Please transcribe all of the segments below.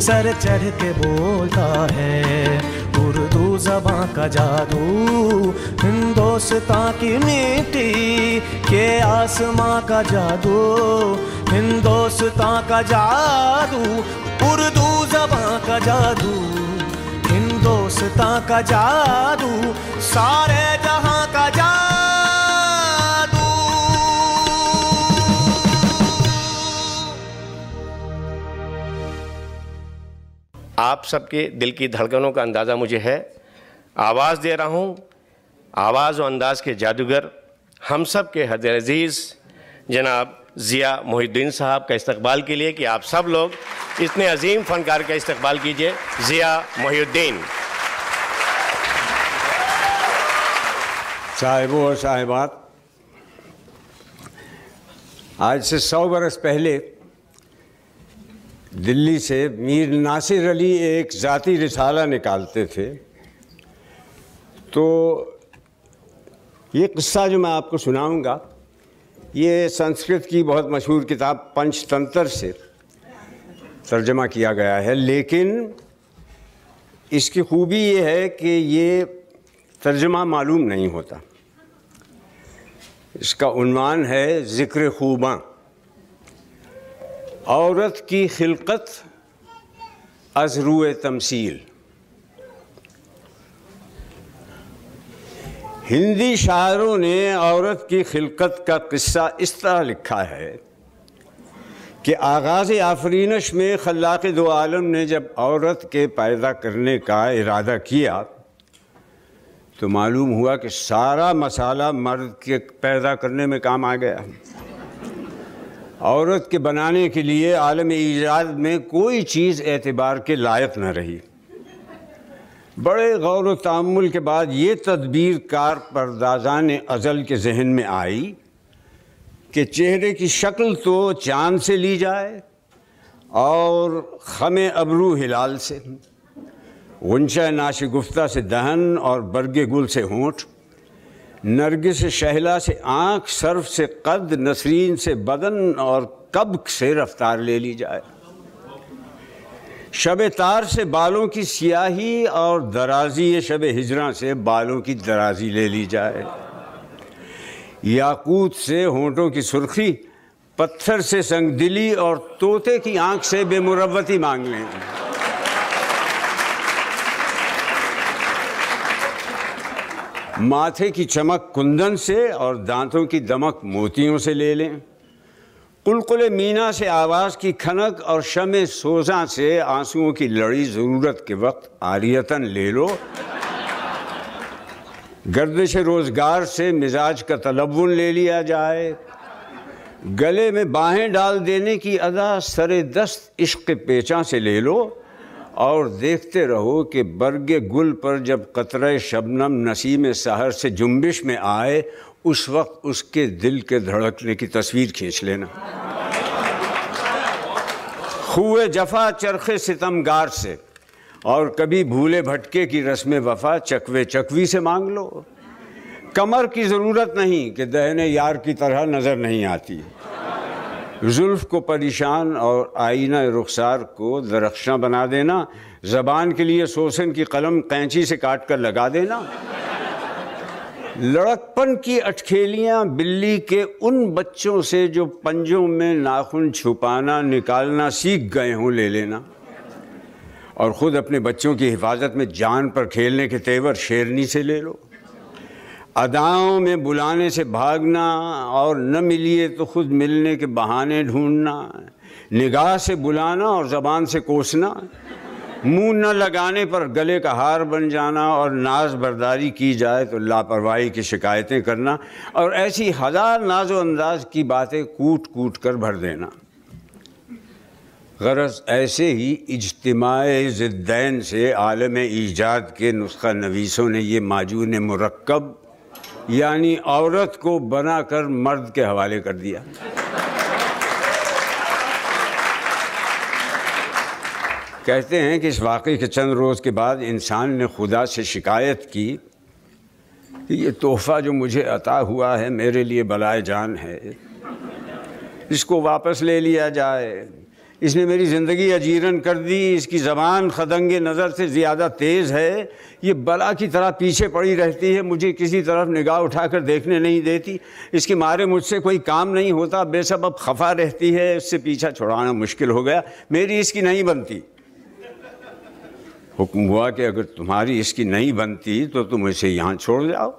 سر چڑھ کے بولتا ہے۔ اردو زباں کا جادو، ہندوستان کی مٹی کے آسماں کا جادو، ہندوستان کا جادو، اردو زباں کا جادو، ہندوستان کا جادو، سارے جہاں کا جادو۔ آپ سب کے دل کی دھڑکنوں کا اندازہ مجھے ہے۔ آواز دے رہا ہوں۔ آواز و انداز کے جادوگر ہم سب کے حضر عزیز، جناب ضیاء محی الدین صاحب کا استقبال کے لیے کہ آپ سب لوگ اتنے عظیم فنکار کا استقبال کیجیے۔ ضیاء محی الدین صاحبوں اور صاحبات، آج سے سو برس پہلے دلی سے میر ناصر علی ایک ذاتی رسالہ نکالتے تھے۔ تو یہ قصہ جو میں آپ کو سناؤں گا، یہ سنسکرت کی بہت مشہور کتاب پنچ تنتر سے ترجمہ کیا گیا ہے۔ لیکن اس کی خوبی یہ ہے کہ یہ ترجمہ معلوم نہیں ہوتا۔ اس کا عنوان ہے ذکر خوباں۔ عورت کی خلقت از روئے تمثیل۔ ہندی شاعروں نے عورت کی خلقت کا قصہ اس طرح لکھا ہے کہ آغاز آفرینش میں خلاق دو عالم نے جب عورت کے پیدا کرنے کا ارادہ کیا تو معلوم ہوا کہ سارا مسالہ مرد کے پیدا کرنے میں کام آ گیا۔ عورت کے بنانے کے لیے عالم ایجاد میں کوئی چیز اعتبار کے لائق نہ رہی۔ بڑے غور و تعمل کے بعد یہ تدبیر کار پردازان ازل کے ذہن میں آئی کہ چہرے کی شکل تو چاند سے لی جائے اور خم ابرو ہلال سے، غنچہ ناش گفتہ سے دہن اور برگ گل سے ہونٹ۔ نرگس شہلا سے آنکھ صرف سے قد، نسرین سے بدن اور کبک سے رفتار لے لی جائے۔ شب تار سے بالوں کی سیاہی اور درازی شب ہجراں سے بالوں کی درازی لے لی جائے۔ یاقوت سے ہونٹوں کی سرخی، پتھر سے سنگ دلی اور طوطے کی آنکھ سے بے مروتی مانگ لیں۔ ماتھے کی چمک کندن سے اور دانتوں کی دمک موتیوں سے لے لیں۔ قلقل مینا سے آواز کی کھنک اور شم سوزاں سے آنسوؤں کی لڑی ضرورت کے وقت آریتن لے لو۔ گردش روزگار سے مزاج کا تلون لے لیا جائے۔ گلے میں باہیں ڈال دینے کی ادا سر دست عشق پیچاں سے لے لو۔ اور دیکھتے رہو کہ برگ گل پر جب قطرہ شبنم نسیم سحر سے جنبش میں آئے، اس وقت اس کے دل کے دھڑکنے کی تصویر کھینچ لینا۔ خوے جفا چرخ ستم گار سے، اور کبھی بھولے بھٹکے کی رسم وفا چکوے چکوی سے مانگ لو۔ کمر کی ضرورت نہیں کہ دہنے یار کی طرح نظر نہیں آتی۔ زلف کو پریشان اور آئینہ رخسار کو درخشاں بنا دینا، زبان کے لیے سوسن کی قلم قینچی سے کاٹ کر لگا دینا۔ لڑکپن کی اٹکھیلیاں بلی کے ان بچوں سے جو پنجوں میں ناخن چھپانا، نکالنا سیکھ گئے ہوں، لے لینا۔ اور خود اپنے بچوں کی حفاظت میں جان پر کھیلنے کے تیور شیرنی سے لے لو۔ اداؤں میں بلانے سے بھاگنا اور نہ ملیے تو خود ملنے کے بہانے ڈھونڈنا، نگاہ سے بلانا اور زبان سے کوسنا، منہ نہ لگانے پر گلے کا ہار بن جانا اور ناز برداری کی جائے تو لاپرواہی کی شکایتیں کرنا اور ایسی ہزار ناز و انداز کی باتیں کوٹ کوٹ کر بھر دینا۔ غرض ایسے ہی اجتماع زدین سے عالم ایجاد کے نسخہ نویسوں نے یہ معجون مرکب یعنی عورت کو بنا کر مرد کے حوالے کر دیا۔ کہتے ہیں کہ اس واقعے کے چند روز کے بعد انسان نے خدا سے شکایت کی کہ یہ تحفہ جو مجھے عطا ہوا ہے میرے لیے بلائے جان ہے، اس کو واپس لے لیا جائے۔ اس نے میری زندگی اجیرن کر دی، اس کی زبان خدنگ نظر سے زیادہ تیز ہے۔ یہ بلا کی طرح پیچھے پڑی رہتی ہے، مجھے کسی طرف نگاہ اٹھا کر دیکھنے نہیں دیتی۔ اس کے مارے مجھ سے کوئی کام نہیں ہوتا، بے سبب خفا رہتی ہے، اس سے پیچھا چھڑانا مشکل ہو گیا۔ میری اس کی نہیں بنتی۔ حکم ہوا کہ اگر تمہاری اس کی نہیں بنتی تو تم اسے یہاں چھوڑ جاؤ۔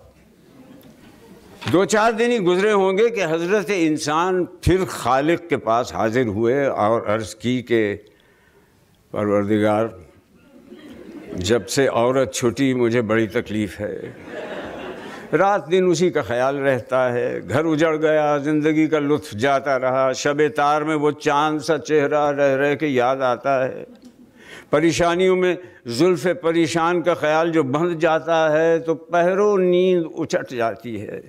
دو چار دن ہی گزرے ہوں گے کہ حضرت انسان پھر خالق کے پاس حاضر ہوئے اور عرض کی کہ پروردگار، جب سے عورت چھٹی مجھے بڑی تکلیف ہے۔ رات دن اسی کا خیال رہتا ہے۔ گھر اجڑ گیا، زندگی کا لطف جاتا رہا۔ شب تار میں وہ چاند سا چہرہ رہ رہ کے یاد آتا ہے۔ پریشانیوں میں زلف پریشان کا خیال جو بندھ جاتا ہے تو پہرو نیند اچٹ جاتی ہے۔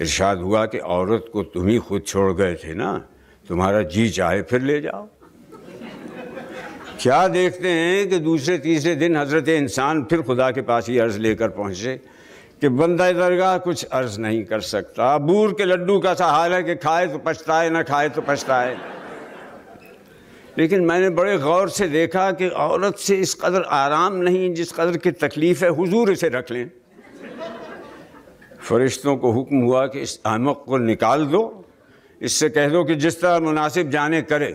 ارشاد ہوا کہ عورت کو تم ہی خود چھوڑ گئے تھے نا، تمہارا جی چاہے پھر لے جاؤ۔ کیا دیکھتے ہیں کہ دوسرے تیسرے دن حضرت انسان پھر خدا کے پاس ہی عرض لے کر پہنچے کہ بندہ درگاہ کچھ عرض نہیں کر سکتا۔ بور کے لڈو کا سا حال ہے کہ کھائے تو پچھتائے، نہ کھائے تو پچھتائے۔ لیکن میں نے بڑے غور سے دیکھا کہ عورت سے اس قدر آرام نہیں، جس قدر کی تکلیف ہے، حضور اسے رکھ لیں۔ فرشتوں کو حکم ہوا کہ اس احمق کو نکال دو، اس سے کہہ دو کہ جس طرح مناسب جانے کرے۔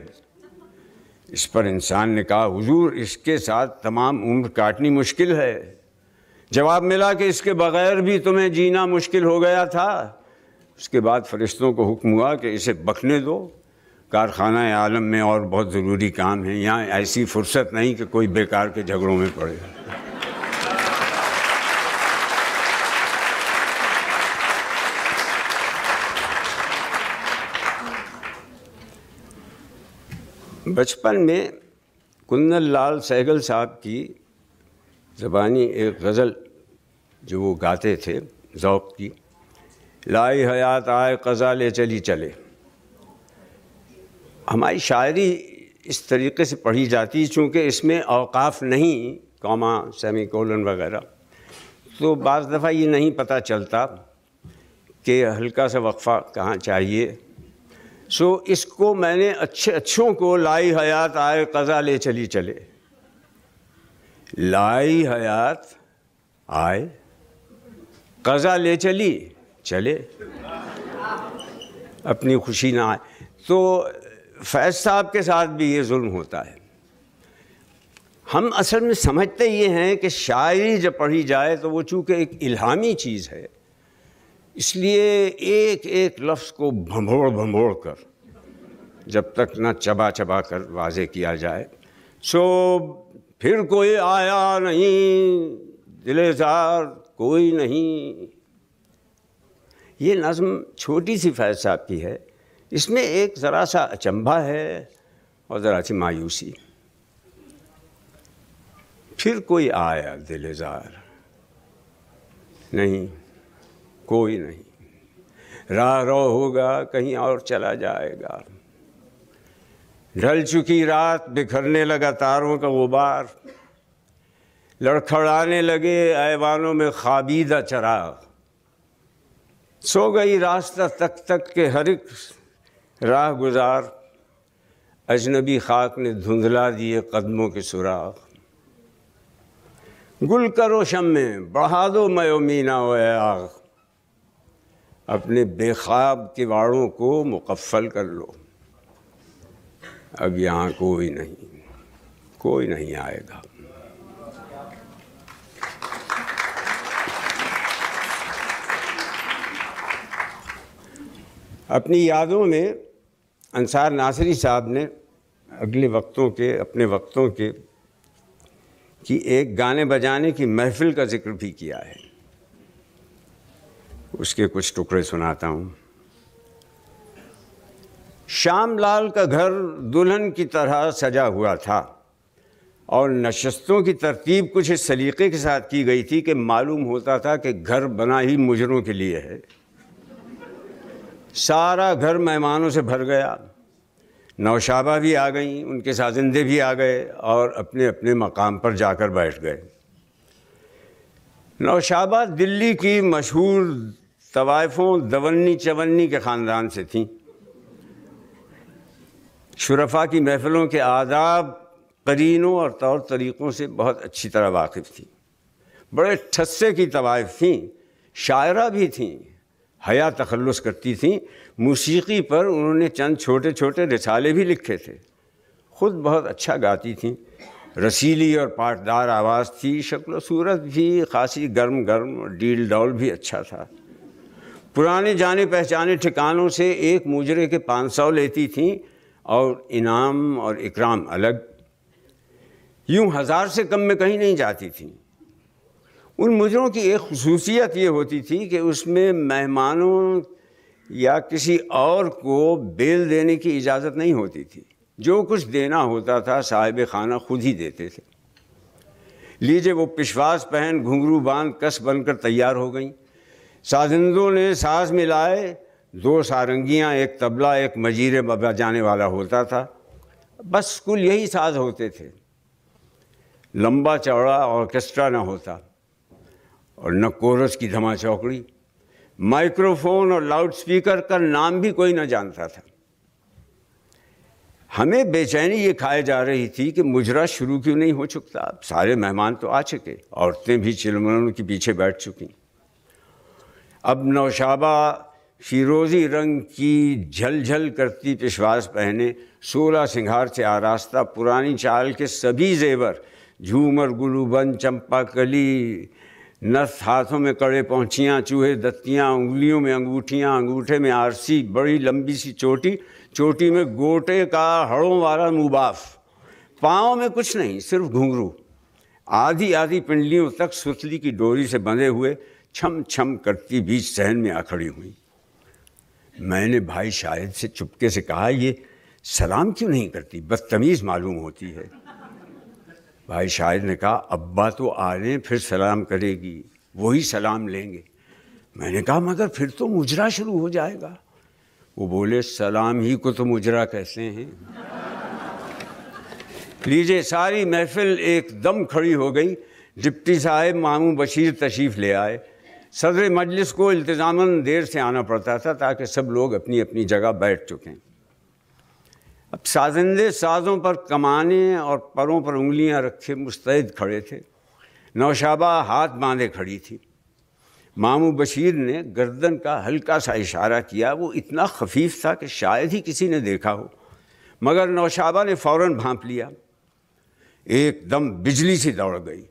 اس پر انسان نے کہا، حضور، اس کے ساتھ تمام عمر کاٹنی مشکل ہے۔ جواب ملا کہ اس کے بغیر بھی تمہیں جینا مشکل ہو گیا تھا۔ اس کے بعد فرشتوں کو حکم ہوا کہ اسے بکنے دو۔ کارخانہ عالم میں اور بہت ضروری کام ہیں۔ یہاں ایسی فرصت نہیں کہ کوئی بیکار کے جھگڑوں میں پڑے۔ بچپن میں کندن لال سہگل صاحب کی زبانی ایک غزل جو وہ گاتے تھے، ذوق کی، لائی حیات آئے قضا لے چلی چلے۔ ہماری شاعری اس طریقے سے پڑھی جاتی چونکہ اس میں اوقاف نہیں کوما سیمی کولن وغیرہ۔ تو بعض دفعہ یہ نہیں پتہ چلتا کہ ہلکا سا وقفہ کہاں چاہیے۔ سو اس کو میں نے اچھے اچھوں کو لائی حیات آئے قضا لے چلی چلے۔ لائی حیات آئے۔ قضا لے چلی چلے۔ اپنی خوشی نہ آئے۔ تو فیض صاحب کے ساتھ بھی یہ ظلم ہوتا ہے۔ ہم اصل میں سمجھتے یہ ہیں کہ شاعری جب پڑھی جائے تو وہ چونکہ ایک الہامی چیز ہے۔ اس لیے ایک ایک لفظ کو بھنبوڑ بھنبوڑ کر جب تک نہ چبا چبا کر واضح کیا جائے، سو پھر کوئی آیا نہیں، دل زار کوئی نہیں۔ یہ نظم چھوٹی سی فیض صاحب کی ہے۔ اس میں ایک ذرا سا اچمبھا ہے اور ذرا سی مایوسی۔ پھر کوئی آیا دل زار؟ نہیں۔ کوئی نہیں۔ راہ رو ہوگا، کہیں اور چلا جائے گا۔ ڈھل چکی رات بکھرنے لگا تاروں کا غبار لڑکھڑانے لگے ایوانوں میں خابیدہ چراغ۔ سو گئی راستہ تک تک کے ہر ایک راہ گزار۔ اجنبی خاک نے دھندلا دیے قدموں کے سراغ گل کرو شم میں، بڑھا دو میو مینا و آغ اپنے بے خواب کے واڑوں کو مقفل کر لو۔ اب یہاں کوئی نہیں کوئی نہیں آئے گا۔ اپنی یادوں میں انصار ناصری صاحب نے اگلے وقتوں کے، اپنے وقتوں کے، کی ایک گانے بجانے کی محفل کا ذکر بھی کیا ہے۔ اس کے کچھ ٹکڑے سناتا ہوں۔ شام لال کا گھر دلہن کی طرح سجا ہوا تھا اور نشستوں کی ترتیب کچھ اس سلیقے کے ساتھ کی گئی تھی کہ معلوم ہوتا تھا کہ گھر بنا ہی مجروں کے لیے ہے۔ سارا گھر مہمانوں سے بھر گیا۔ نوشابہ بھی آ گئیں، ان کے سازندے بھی آ گئے اور اپنے اپنے مقام پر جا کر بیٹھ گئے۔ نوشابہ دلی کی مشہور طوائفوں دونی چونی کے خاندان سے تھیں۔ شرفا کی محفلوں کے آداب قرینوں اور طور طریقوں سے بہت اچھی طرح واقف تھیں۔ بڑے ٹھسے کی طوائف تھیں، شاعرہ بھی تھیں، حیا تخلص کرتی تھیں۔ موسیقی پر انہوں نے چند چھوٹے چھوٹے رسالے بھی لکھے تھے۔ خود بہت اچھا گاتی تھیں۔ رسیلی اور پاٹدار آواز تھی، شکل و صورت بھی خاصی گرم گرم اور ڈیل ڈول بھی اچھا تھا۔ پرانے جانے پہچانے ٹھکانوں سے ایک مجرے کے پانچ سو لیتی تھیں اور انعام اور اکرام الگ۔ یوں ہزار سے کم میں کہیں نہیں جاتی تھیں۔ ان مجروں کی ایک خصوصیت یہ ہوتی تھی کہ اس میں مہمانوں یا کسی اور کو بیل دینے کی اجازت نہیں ہوتی تھی۔ جو کچھ دینا ہوتا تھا صاحب خانہ خود ہی دیتے تھے۔ لیجیے وہ پشواس پہن، گھنگرو باندھ، کس بن کر تیار ہو گئیں۔ سازندوں نے ساز ملائے، دو سارنگیاں، ایک تبلہ ایک مجیرے جانے والا ہوتا تھا۔ بس کل یہی ساز ہوتے تھے۔ لمبا چوڑا آرکیسٹرا نہ ہوتا اور نہ کورس کی دھما چوکڑی۔ مائکرو فون اور لاؤڈ سپیکر کا نام بھی کوئی نہ جانتا تھا۔ ہمیں بے چینی یہ کھائے جا رہی تھی کہ مجرا شروع کیوں نہیں ہو چکتا۔ سارے مہمان تو آ چکے، عورتیں بھی چلمنوں کے پیچھے بیٹھ چکی اب نوشابہ فیروزی رنگ کی جھل جھل کرتی پشواس پہنے، سولہ سنگھار سے آراستہ پرانی چال کے سبھی زیور، جھومر گلو بند چمپا کلی نس ہاتھوں میں کڑے پہنچیاں چوہے دتیاں، انگلیوں میں انگوٹھیاں، انگوٹھے میں آرسی، بڑی لمبی سی چوٹی چوٹی میں گوٹے کا ہڑوں والا مباف پاؤں میں کچھ نہیں، صرف گھنگرو۔ آدھی آدھی پنڈلیوں تک ستلی کی ڈوری سے بندھے ہوئے چھم چھم کرتی بیچ سہن میں آ کھڑی ہوئی۔ میں نے بھائی شاہد سے چپکے سے کہا، یہ سلام کیوں نہیں کرتی؟ بدتمیز معلوم ہوتی ہے۔ بھائی شاہد نے کہا، ابا تو آ رہے ہیں، پھر سلام کرے گی، وہی سلام لیں گے۔ میں نے کہا، مگر پھر تو مجرا شروع ہو جائے گا۔ وہ بولے، سلام ہی کو تو مجرا کیسے ہیں۔ لیجیے ساری محفل ایک دم کھڑی ہو گئی۔ ڈپٹی صاحب ماموں بشیر تشریف لے آئے۔ صدر مجلس کو التظاماً دیر سے آنا پڑتا تھا تاکہ سب لوگ اپنی اپنی جگہ بیٹھ چکیں۔ اب سازندے سازوں پر کمانے اور پروں پر انگلیاں رکھے مستعد کھڑے تھے۔ نوشابہ ہاتھ باندھے کھڑی تھی۔ مامو بشیر نے گردن کا ہلکا سا اشارہ کیا۔ وہ اتنا خفیف تھا کہ شاید ہی کسی نے دیکھا ہو۔ مگر نوشابہ نے فوراً بھانپ لیا۔ ایک دم بجلی سی دوڑ گئی۔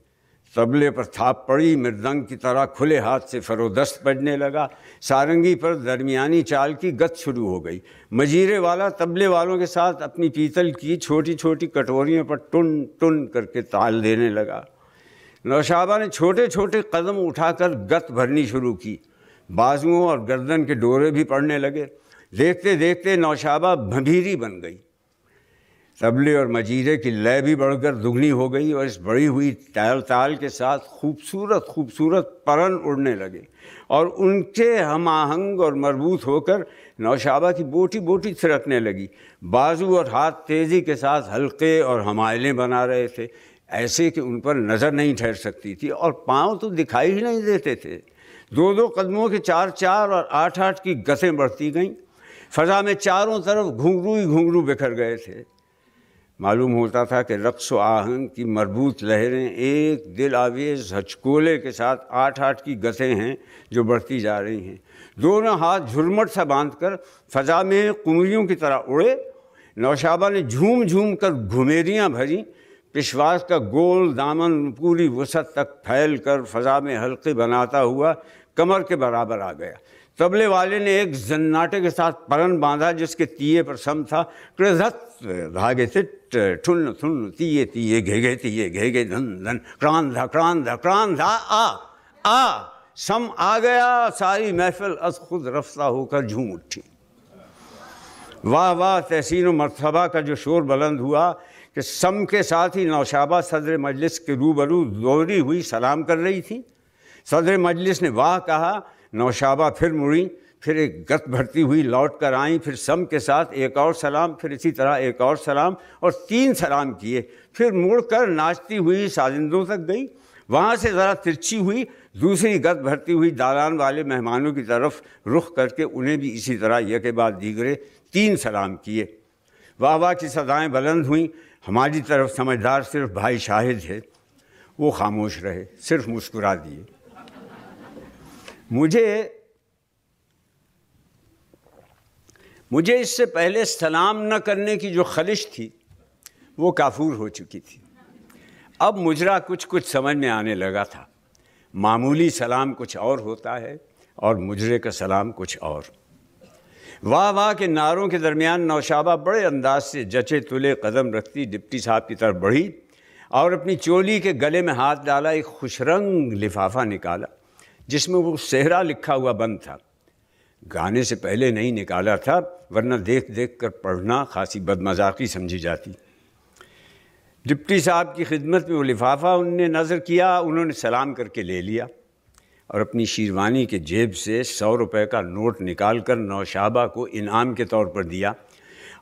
تبلے پر تھاپ پڑی مردنگ کی طرح کھلے ہاتھ سے فرودست پڑنے لگا۔ سارنگی پر درمیانی چال کی گت شروع ہو گئی۔ مجیرے والا تبلے والوں کے ساتھ اپنی پیتل کی چھوٹی چھوٹی کٹوریوں پر ٹن ٹن کر کے تال دینے لگا۔ نوشابہ نے چھوٹے چھوٹے قدم اٹھا کر گت بھرنی شروع کی۔ بازوؤں اور گردن کے ڈورے بھی پڑنے لگے۔ دیکھتے دیکھتے نوشابہ بھبیری بن گئی۔ تبلے اور مجیرے کی لے بھی بڑھ کر دگنی ہو گئی اور اس بڑی ہوئی تال تال کے ساتھ خوبصورت خوبصورت پرن اڑنے لگے اور ان کے ہم آہنگ اور مربوط ہو کر نوشابہ کی بوٹی بوٹی تھرکنے لگی۔ بازو اور ہاتھ تیزی کے ساتھ ہلکے اور ہمائلیں بنا رہے تھے۔ ایسے کہ ان پر نظر نہیں ٹھہر سکتی تھی اور پاؤں تو دکھائی ہی نہیں دیتے تھے۔ دو دو قدموں کے چار چار اور آٹھ آٹھ کی گسیں بڑھتی گئیں۔ فضا میں چاروں طرف گھنگرو ہی گھنگرو بکھر گئے تھے۔ معلوم ہوتا تھا کہ رقص و آہنگ کی مربوط لہریں ایک دل آویز ہچکولے کے ساتھ آٹھ آٹھ کی گتیں ہیں جو بڑھتی جا رہی ہیں۔ دونوں ہاتھ جھرمٹ سا باندھ کر فضا میں کمریوں کی طرح اڑے۔ نوشابہ نے جھوم جھوم کر گھمیریاں بھریں پشواس کا گول دامن پوری وسعت تک پھیل کر فضا میں حلقے بناتا ہوا کمر کے برابر آ گیا۔ تبلے والے نے ایک زناٹے کے ساتھ پرن باندھا جس کے تیے پر سم تھا۔ دھاگے سے ٹھن تھن تیے تیے، گھے گے تیے، گھے گے دھن دھن، کران دھا کران دھا کران دھا، آ آ، سم آ گیا، ساری محفل از خود رفتہ ہو کر جھوم اٹھی۔ واہ واہ، تحسین و مرتبہ کا جو شور بلند ہوا کہ سم کے ساتھ ہی نوشابہ صدر مجلس کے روبرو دوری ہوئی سلام کر رہی تھی۔ صدر مجلس نے واہ کہا نوشابہ پھر مڑی پھر ایک گت بھرتی ہوئی لوٹ کر آئیں، پھر سم کے ساتھ ایک اور سلام، پھر اسی طرح ایک اور سلام اور تین سلام کیے۔ پھر مڑ کر ناچتی ہوئی سازندوں تک گئی وہاں سے ذرا ترچی ہوئی، دوسری گت بھرتی ہوئی دالان والے مہمانوں کی طرف رخ کر کے انہیں بھی اسی طرح یہ کے بعد دیگرے تین سلام کیے۔ واہ واہ کی سدائیں بلند ہوئیں۔ ہماری طرف سمجھدار صرف بھائی شاہد ہے۔ وہ خاموش رہے، صرف مسکرا دیے۔ مجھے مجھے اس سے پہلے سلام نہ کرنے کی جو خلش تھی وہ کافور ہو چکی تھی۔ اب مجرا کچھ کچھ سمجھ میں آنے لگا تھا۔ معمولی سلام کچھ اور ہوتا ہے اور مجرے کا سلام کچھ اور۔ واہ واہ کے نعروں کے درمیان نوشابہ بڑے انداز سے جچے تلے قدم رکھتی ڈپٹی صاحب کی طرف بڑھی اور اپنی چولی کے گلے میں ہاتھ ڈالا، ایک خوش رنگ لفافہ نکالا۔ جس میں وہ صحرا لکھا ہوا بند تھا۔ گانے سے پہلے نہیں نکالا تھا، ورنہ دیکھ دیکھ کر پڑھنا خاصی بد مذاقی سمجھی جاتی۔ ڈپٹی صاحب کی خدمت میں وہ لفافہ ان نے نظر کیا، انہوں نے سلام کر کے لے لیا اور اپنی شیروانی کے جیب سے سو روپے کا نوٹ نکال کر نوشابہ کو انعام کے طور پر دیا۔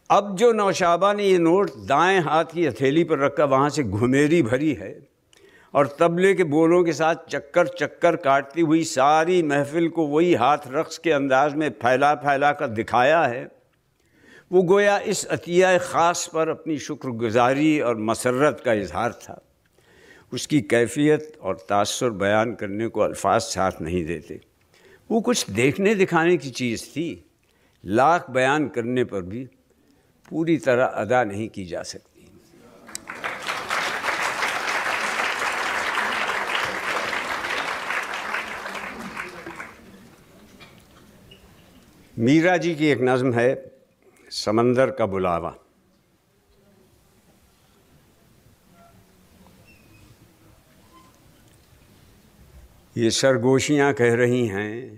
اب جو نوشابہ نے یہ نوٹ دائیں ہاتھ کی ہتھیلی پر رکھا، وہاں سے گھمیری بھری ہے۔ اور تبلے کے بولوں کے ساتھ چکر چکر کاٹتی ہوئی ساری محفل کو وہی ہاتھ رقص کے انداز میں پھیلا پھیلا کر دکھایا ہے۔ وہ گویا اس عطیہ خاص پر اپنی شکر گزاری اور مسرت کا اظہار تھا۔ اس کی کیفیت اور تاثر بیان کرنے کو الفاظ ساتھ نہیں دیتے۔ وہ کچھ دیکھنے دکھانے کی چیز تھی۔ لاکھ بیان کرنے پر بھی پوری طرح ادا نہیں کی جا سکتی۔ میرا جی کی ایک نظم ہے، سمندر کا بلاوا۔ یہ سرگوشیاں کہہ رہی ہیں،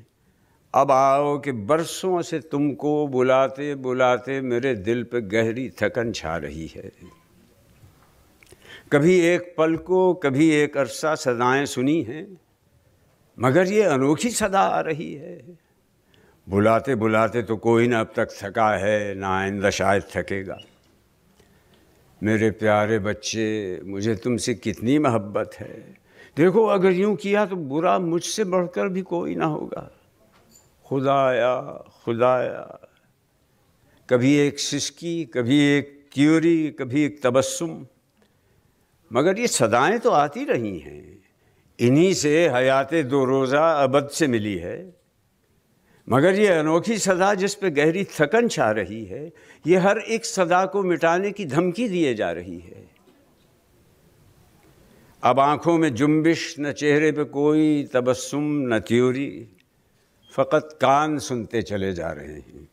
اب آؤ کہ برسوں سے تم کو بلاتے بلاتے میرے دل پہ گہری تھکن چھا رہی ہے۔ کبھی ایک پل کو کبھی ایک عرصہ صدائیں سنی ہیں، مگر یہ انوکھی صدا آ رہی ہے۔ بلاتے بلاتے تو کوئی نہ اب تک تھکا ہے، نہ آئندہ شاید تھکے گا۔ میرے پیارے بچے، مجھے تم سے کتنی محبت ہے۔ دیکھو، اگر یوں کیا تو برا مجھ سے بڑھ کر بھی کوئی نہ ہوگا۔ خدایا خدایا۔ کبھی ایک سسکی کبھی ایک کیوری کبھی ایک تبسم۔ مگر یہ صدائیں تو آتی رہی ہیں۔ انہی سے حیات دو روزہ ابد سے ملی ہے۔ مگر یہ انوکھی صدا جس پہ گہری تھکن چھا رہی ہے، یہ ہر ایک صدا کو مٹانے کی دھمکی دیے جا رہی ہے۔ اب آنکھوں میں جنبش، نہ چہرے پہ کوئی تبسم، نہ تیوری فقط کان سنتے چلے جا رہے ہیں۔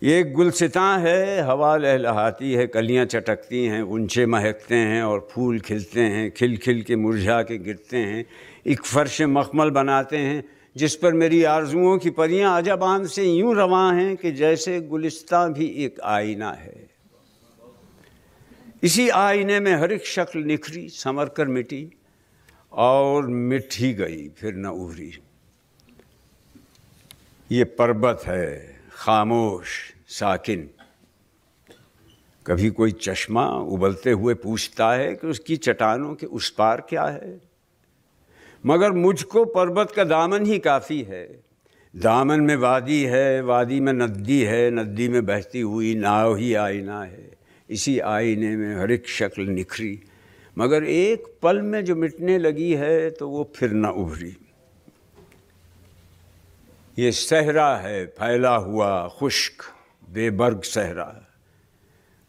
یہ گلستاں ہے، ہوا لہلہاتی ہے، کلیاں چٹکتی ہیں، اونچے مہکتے ہیں اور پھول کھلتے ہیں، کھل کھل کے مرجھا کے گرتے ہیں۔ ایک فرش مخمل بناتے ہیں۔ جس پر میری آرزوؤں کی پریاں عجبان سے یوں رواں ہیں کہ جیسے گلستہ بھی ایک آئینہ ہے۔ اسی آئینے میں ہر ایک شکل نکھری سمر کر مٹی اور مٹ ہی گئی، پھر نہ ابھری یہ پربت ہے، خاموش، ساکن۔ کبھی کوئی چشمہ ابلتے ہوئے پوچھتا ہے کہ اس کی چٹانوں کے اس پار کیا ہے؟ مگر مجھ کو پربت کا دامن ہی کافی ہے۔ دامن میں وادی ہے، وادی میں ندی ہے، ندی میں بہتی ہوئی ناؤ ہی آئینہ ہے۔ اسی آئینے میں ہر ایک شکل نکھری۔ مگر ایک پل میں جو مٹنے لگی ہے تو وہ پھر نہ ابھری۔ یہ صحرا ہے، پھیلا ہوا خشک، بے برگ صحرا۔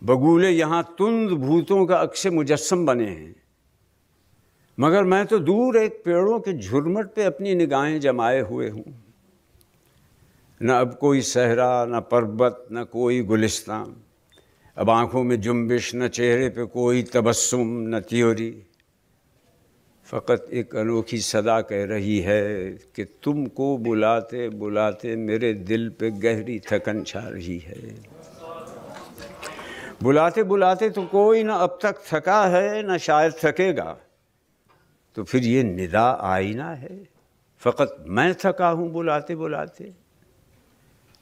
بگولے یہاں تند بھوتوں کا عکس مجسم بنے ہیں۔ مگر میں تو دور ایک پیڑوں کے جھرمٹ پہ اپنی نگاہیں جمائے ہوئے ہوں۔ نہ اب کوئی صحرا، نہ پربت، نہ کوئی گلستان۔ اب آنکھوں میں جنبش، نہ چہرے پہ کوئی تبسم، نہ تیوری۔ فقط ایک انوکھی صدا کہہ رہی ہے کہ تم کو بلاتے بلاتے میرے دل پہ گہری تھکن چھا رہی ہے۔ بلاتے بلاتے تو کوئی نہ اب تک تھکا ہے، نہ شاید تھکے گا۔ تو پھر یہ ندا آئینہ ہے۔ فقط میں تھکا ہوں بلاتے بلاتے۔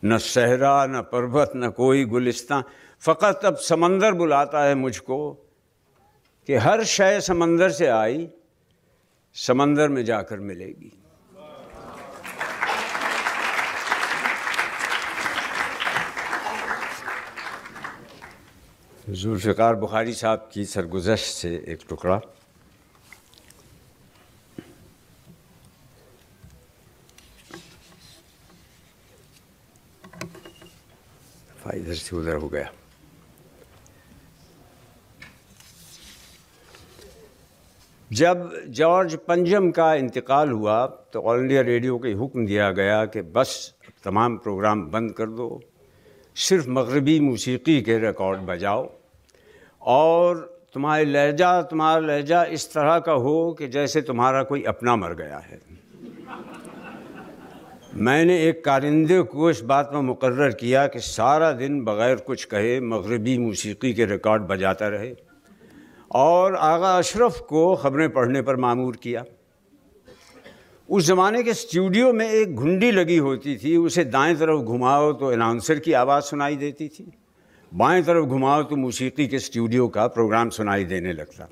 نہ صحرا، نہ پربت، نہ کوئی گلستان۔ فقط اب سمندر بلاتا ہے مجھ کو کہ ہر شے سمندر سے آئی، سمندر میں جا کر ملے گی۔ ذوالفقار بخاری صاحب کی سرگزشت سے ایک ٹکڑا۔ ادھر سے ادھر ہو گیا جب جارج پنجم کا انتقال ہوا تو آل انڈیا ریڈیو کو حکم دیا گیا کہ بس تمام پروگرام بند کر دو، صرف مغربی موسیقی کے ریکارڈ بجاؤ اور تمہارے لہجہ، تمہارا لہجہ اس طرح کا ہو کہ جیسے تمہارا کوئی اپنا مر گیا ہے۔ میں نے ایک کارندے کو اس بات میں مقرر کیا کہ سارا دن بغیر کچھ کہے مغربی موسیقی کے ریکارڈ بجاتا رہے اور آغا اشرف کو خبریں پڑھنے پر معمور کیا۔ اس زمانے کے اسٹوڈیو میں ایک گھنڈی لگی ہوتی تھی، اسے دائیں طرف گھماؤ تو اناؤنسر کی آواز سنائی دیتی تھی، بائیں طرف گھماؤ تو موسیقی کے اسٹوڈیو کا پروگرام سنائی دینے لگتا۔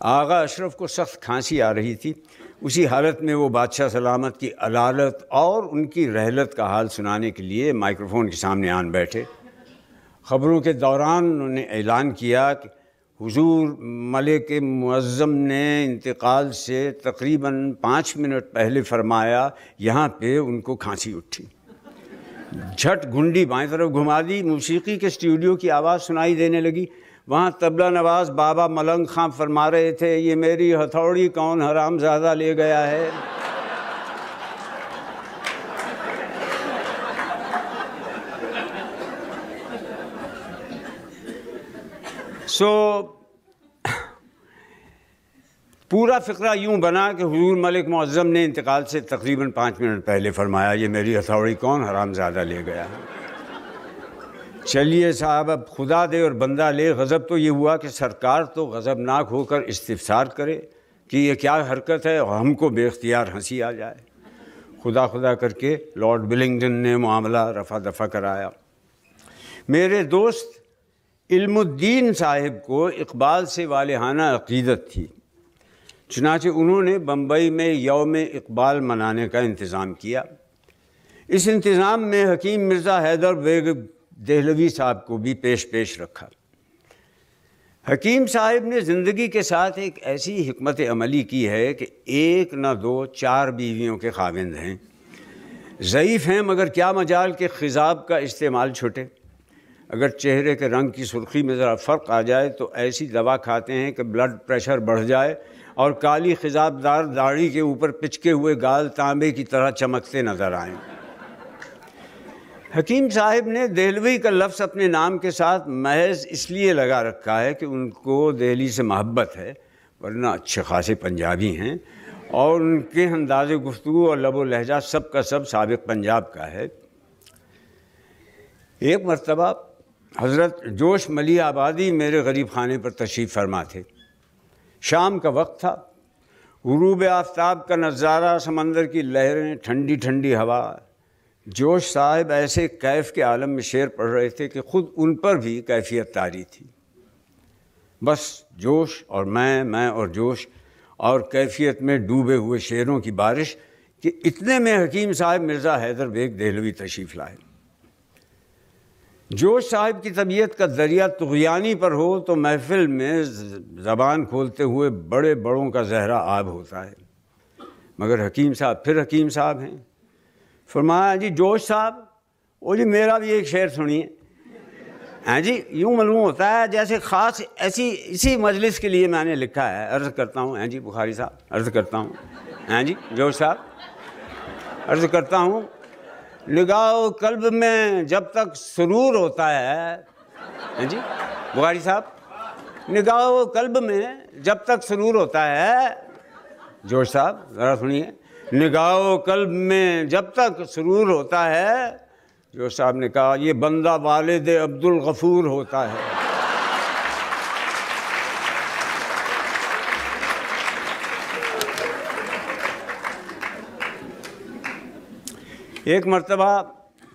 آغا اشرف کو سخت کھانسی آ رہی تھی۔ اسی حالت میں وہ بادشاہ سلامت کی علالت اور ان کی رحلت کا حال سنانے کے لیے مائکروفون کے سامنے آن بیٹھے۔ خبروں کے دوران انہوں نے اعلان کیا کہ حضور ملک معظم نے انتقال سے تقریباً پانچ منٹ پہلے فرمایا، یہاں پہ ان کو کھانسی اٹھی۔ جھٹ گھنڈی بائیں طرف گھما دی، موسیقی کے اسٹوڈیو کی آواز سنائی دینے لگی۔ وہاں طبلہ نواز بابا ملنگ خان فرما رہے تھے، یہ میری ہتھوڑی کون حرام زیادہ لے گیا ہے؟ سو پورا فقرہ یوں بنا کہ حضور ملک معظم نے انتقال سے تقریباً پانچ منٹ پہلے فرمایا، یہ میری ہتھوڑی کون حرام زیادہ لے گیا ہے؟ چلیے صاحب، اب خدا دے اور بندہ لے، غضب تو یہ ہوا کہ سرکار تو غضب ناک ہو کر استفسار کرے کہ یہ کیا حرکت ہے اور ہم کو بے اختیار ہنسی آ جائے۔ خدا خدا کر کے لارڈ بلنگٹن نے معاملہ رفع دفع کرایا۔ میرے دوست، علم الدین صاحب کو اقبال سے والہانہ عقیدت تھی۔ چنانچہ انہوں نے بمبئی میں یوم اقبال منانے کا انتظام کیا۔ اس انتظام میں حکیم مرزا حیدر بیگ دہلوی صاحب کو بھی پیش پیش رکھا۔ حکیم صاحب نے زندگی کے ساتھ ایک ایسی حکمت عملی کی ہے کہ ایک نہ دو، چار بیویوں کے خاوند ہیں۔ ضعیف ہیں مگر کیا مجال کے خضاب کا استعمال چھوٹے اگر چہرے کے رنگ کی سرخی میں ذرا فرق آ جائے تو ایسی دوا کھاتے ہیں کہ بلڈ پریشر بڑھ جائے اور کالی خضاب دار داڑھی کے اوپر پچکے ہوئے گال تانبے کی طرح چمکتے نظر آئیں۔ حکیم صاحب نے دہلوی کا لفظ اپنے نام کے ساتھ محض اس لیے لگا رکھا ہے کہ ان کو دہلی سے محبت ہے، ورنہ اچھے خاصے پنجابی ہیں۔ اور ان کے انداز گفتگو اور لب و لہجہ سب کا سب سابق پنجاب کا ہے۔ ایک مرتبہ حضرت جوش ملی آبادی میرے غریب خانے پر تشریف فرما تھے شام کا وقت تھا، غروب آفتاب کا نظارہ، سمندر کی لہریں، ٹھنڈی ٹھنڈی ہوا۔ جوش صاحب ایسے کیف کے عالم میں شعر پڑھ رہے تھے کہ خود ان پر بھی کیفیت تاری تھی۔ بس جوش اور میں میں اور جوش اور کیفیت میں ڈوبے ہوئے شعروں کی بارش کہ اتنے میں حکیم صاحب مرزا حیدر بیگ دہلوی تشریف لائے۔ جوش صاحب کی طبیعت کا دریا تغیانی پر ہو تو محفل میں زبان کھولتے ہوئے بڑے بڑوں کا زہرا آب ہوتا ہے۔ مگر حکیم صاحب پھر حکیم صاحب ہیں۔ فرمایا ہاں جی جوش صاحب، وہ جی میرا بھی ایک شعر سنیے۔ ہاں جی یوں معلوم ہوتا ہے جیسے خاص ایسی، اسی مجلس کے لیے میں نے لکھا ہے، عرض کرتا ہوں۔ ہاں جی بخاری صاحب، عرض کرتا ہوں۔ ہاں جی جوش صاحب، عرض کرتا ہوں۔ لگاؤ قلب میں جب تک سرور ہوتا ہے۔ ہاں جی بخاری صاحب نگاہ قلب میں جب تک سرور ہوتا ہے۔ جوش صاحب، ذرا سنیے۔ نگاہ و قلب میں جب تک سرور ہوتا ہے، جو صاحب نے کہا، یہ بندہ والد عبد الغفور ہوتا ہے۔ ایک مرتبہ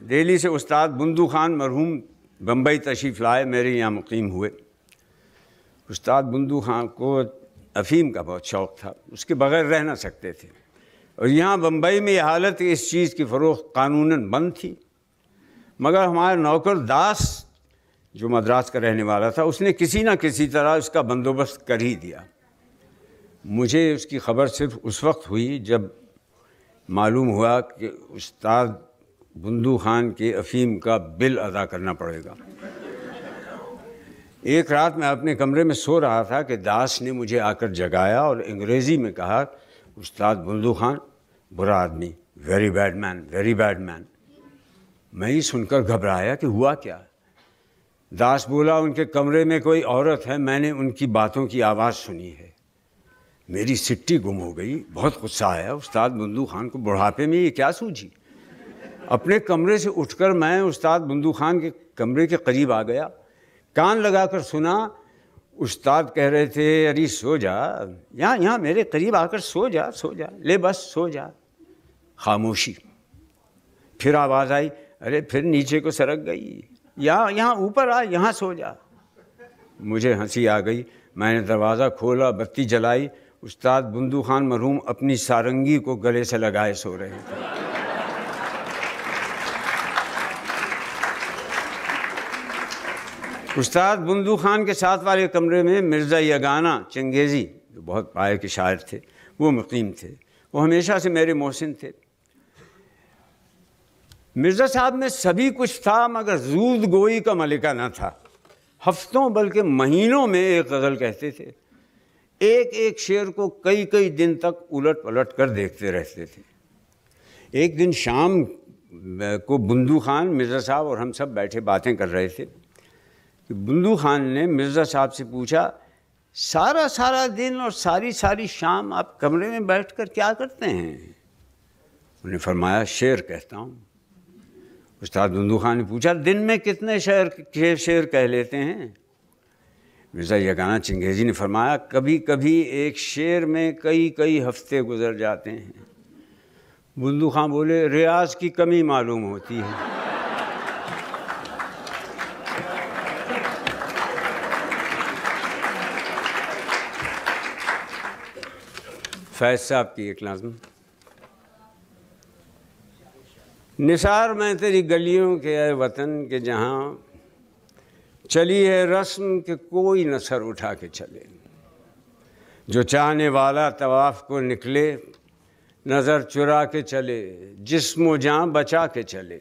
دہلی سے استاد بندو خان مرحوم بمبئی تشریف لائے، میرے یہاں مقیم ہوئے۔ استاد بندو خان کو افیم کا بہت شوق تھا، اس کے بغیر رہ نہ سکتے تھے۔ اور یہاں بمبئی میں یہ حالت اس چیز کی فروخت قانوناً بند تھی۔ مگر ہمارے نوکر داس جو مدراس کا رہنے والا تھا، اس نے کسی نہ کسی طرح اس کا بندوبست کر ہی دیا۔ مجھے اس کی خبر صرف اس وقت ہوئی جب معلوم ہوا کہ استاد بندو خان کے افیم کا بل ادا کرنا پڑے گا۔ ایک رات میں اپنے کمرے میں سو رہا تھا کہ داس نے مجھے آ کر جگایا اور انگریزی میں کہا، استاد بندو خان برا آدمی very bad man very bad man میں ہی سن کر گھبرایا کہ ہوا کیا؟ داس بولا، ان کے کمرے میں کوئی عورت ہے، میں نے ان کی باتوں کی آواز سنی ہے۔ میری سٹی گم ہو گئی، بہت غصہ آیا، استاد بندو خان کو بڑھاپے میں یہ کیا سوچی اپنے کمرے سے اٹھ کر میں استاد بندو خان کے کمرے کے قریب آ گیا۔ کان لگا کر سنا، استاد کہہ رہے تھے، ارے سو جا، یہاں یہاں میرے قریب آ کر سو جا سو جا، لے بس، سو جا۔ خاموشی۔ پھر آواز آئی، ارے پھر نیچے کو سرک گئی۔ یہاں یہاں اوپر آ، یہاں سو جا۔ مجھے ہنسی آ گئی۔ میں نے دروازہ کھولا، بتی جلائی۔ استاد بندو خان مرحوم اپنی سارنگی کو گلے سے لگائے سو رہے تھے استاد بندو خان کے ساتھ والے کمرے میں مرزا یگانا چنگیزی، جو بہت پائے کے شاعر تھے، وہ مقیم تھے۔ وہ ہمیشہ سے میرے محسن تھے۔ مرزا صاحب میں سبھی کچھ تھا، مگر زود گوئی کا ملکہ نہ تھا۔ ہفتوں بلکہ مہینوں میں ایک غزل کہتے تھے۔ ایک ایک شعر کو کئی کئی دن تک الٹ پلٹ کر دیکھتے رہتے تھے۔ ایک دن شام کو بندو خان، مرزا صاحب اور ہم سب بیٹھے باتیں کر رہے تھے۔ کہ بندو خان نے مرزا صاحب سے پوچھا، سارا سارا دن اور ساری ساری شام آپ کمرے میں بیٹھ کر کیا کرتے ہیں؟ انہوں نے فرمایا، شعر کہتا ہوں۔ استاد بندو خان نے پوچھا، دن میں کتنے شعر شعر کہہ لیتے ہیں؟ مرزا یگانا چنگیزی نے فرمایا، کبھی کبھی ایک شعر میں کئی کئی ہفتے گزر جاتے ہیں۔ بندو خان بولے، ریاض کی کمی معلوم ہوتی ہے۔ فیض صاحب کی ایک لازم نثار میں تیری گلیوں کے اے وطن کے جہاں چلی ہے رسم کہ کوئی نثر اٹھا کے چلے۔ جو چاہنے والا طواف کو نکلے، نظر چرا کے چلے، جسم و جاں بچا کے چلے۔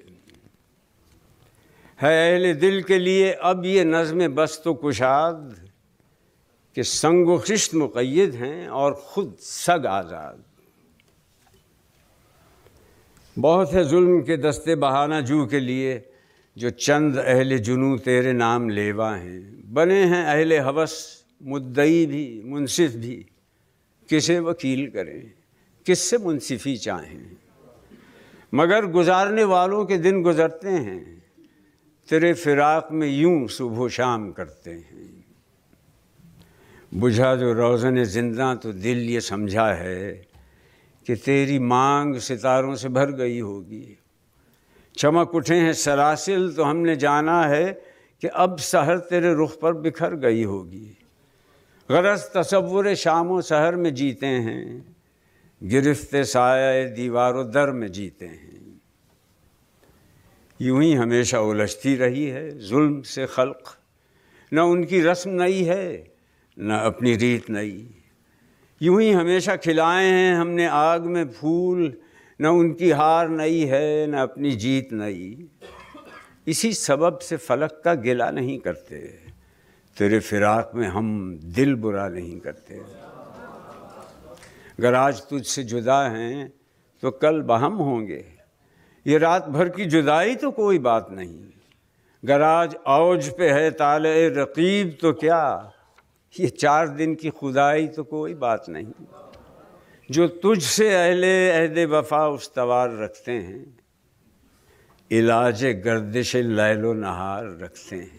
ہے اہل دل کے لیے اب یہ نظم بست و کشاد کہ سنگ و خشت مقید ہیں اور خود سگ آزاد۔ بہت ہے ظلم کے دستے بہانہ جو کے لیے جو چند اہل جنو تیرے نام لیوا ہیں۔ بنے ہیں اہل حوث، مدعی بھی، منصف بھی۔ کسے وکیل کریں، کس سے منصفی چاہیں۔ مگر گزارنے والوں کے دن گزرتے ہیں، تیرے فراق میں یوں صبح و شام کرتے ہیں۔ بجھا جو روزن زندہ تو دل یہ سمجھا ہے کہ تیری مانگ ستاروں سے بھر گئی ہوگی۔ چمک اٹھے ہیں سلاسل تو ہم نے جانا ہے کہ اب سحر تیرے رخ پر بکھر گئی ہوگی۔ غرض تصور شام و سحر میں جیتے ہیں، گرفت سایہ دیوار و در میں جیتے ہیں۔ یوں ہی ہمیشہ الجھتی رہی ہے ظلم سے خلق۔ نہ ان کی رسم نہیں ہے، نہ اپنی ریت نئی۔ یوں ہی ہمیشہ کھلائے ہیں، ہم نے آگ میں پھول، نہ ان کی ہار نئی ہے، نہ اپنی جیت نئی۔ اسی سبب سے فلک کا گلا نہیں کرتے، تیرے فراق میں ہم دل برا نہیں کرتے۔ اگر آج تجھ سے جدا ہیں تو کل بہم ہوں گے۔ یہ رات بھر کی جدائی تو کوئی بات نہیں۔ گر آج اوج پہ ہے تالے رقیب تو کیا؟ یہ چار دن کی خدائی تو کوئی بات نہیں۔ جو تجھ سے اہل عہد وفا استوار رکھتے ہیں، علاج گردش لیل و نہار رکھتے ہیں۔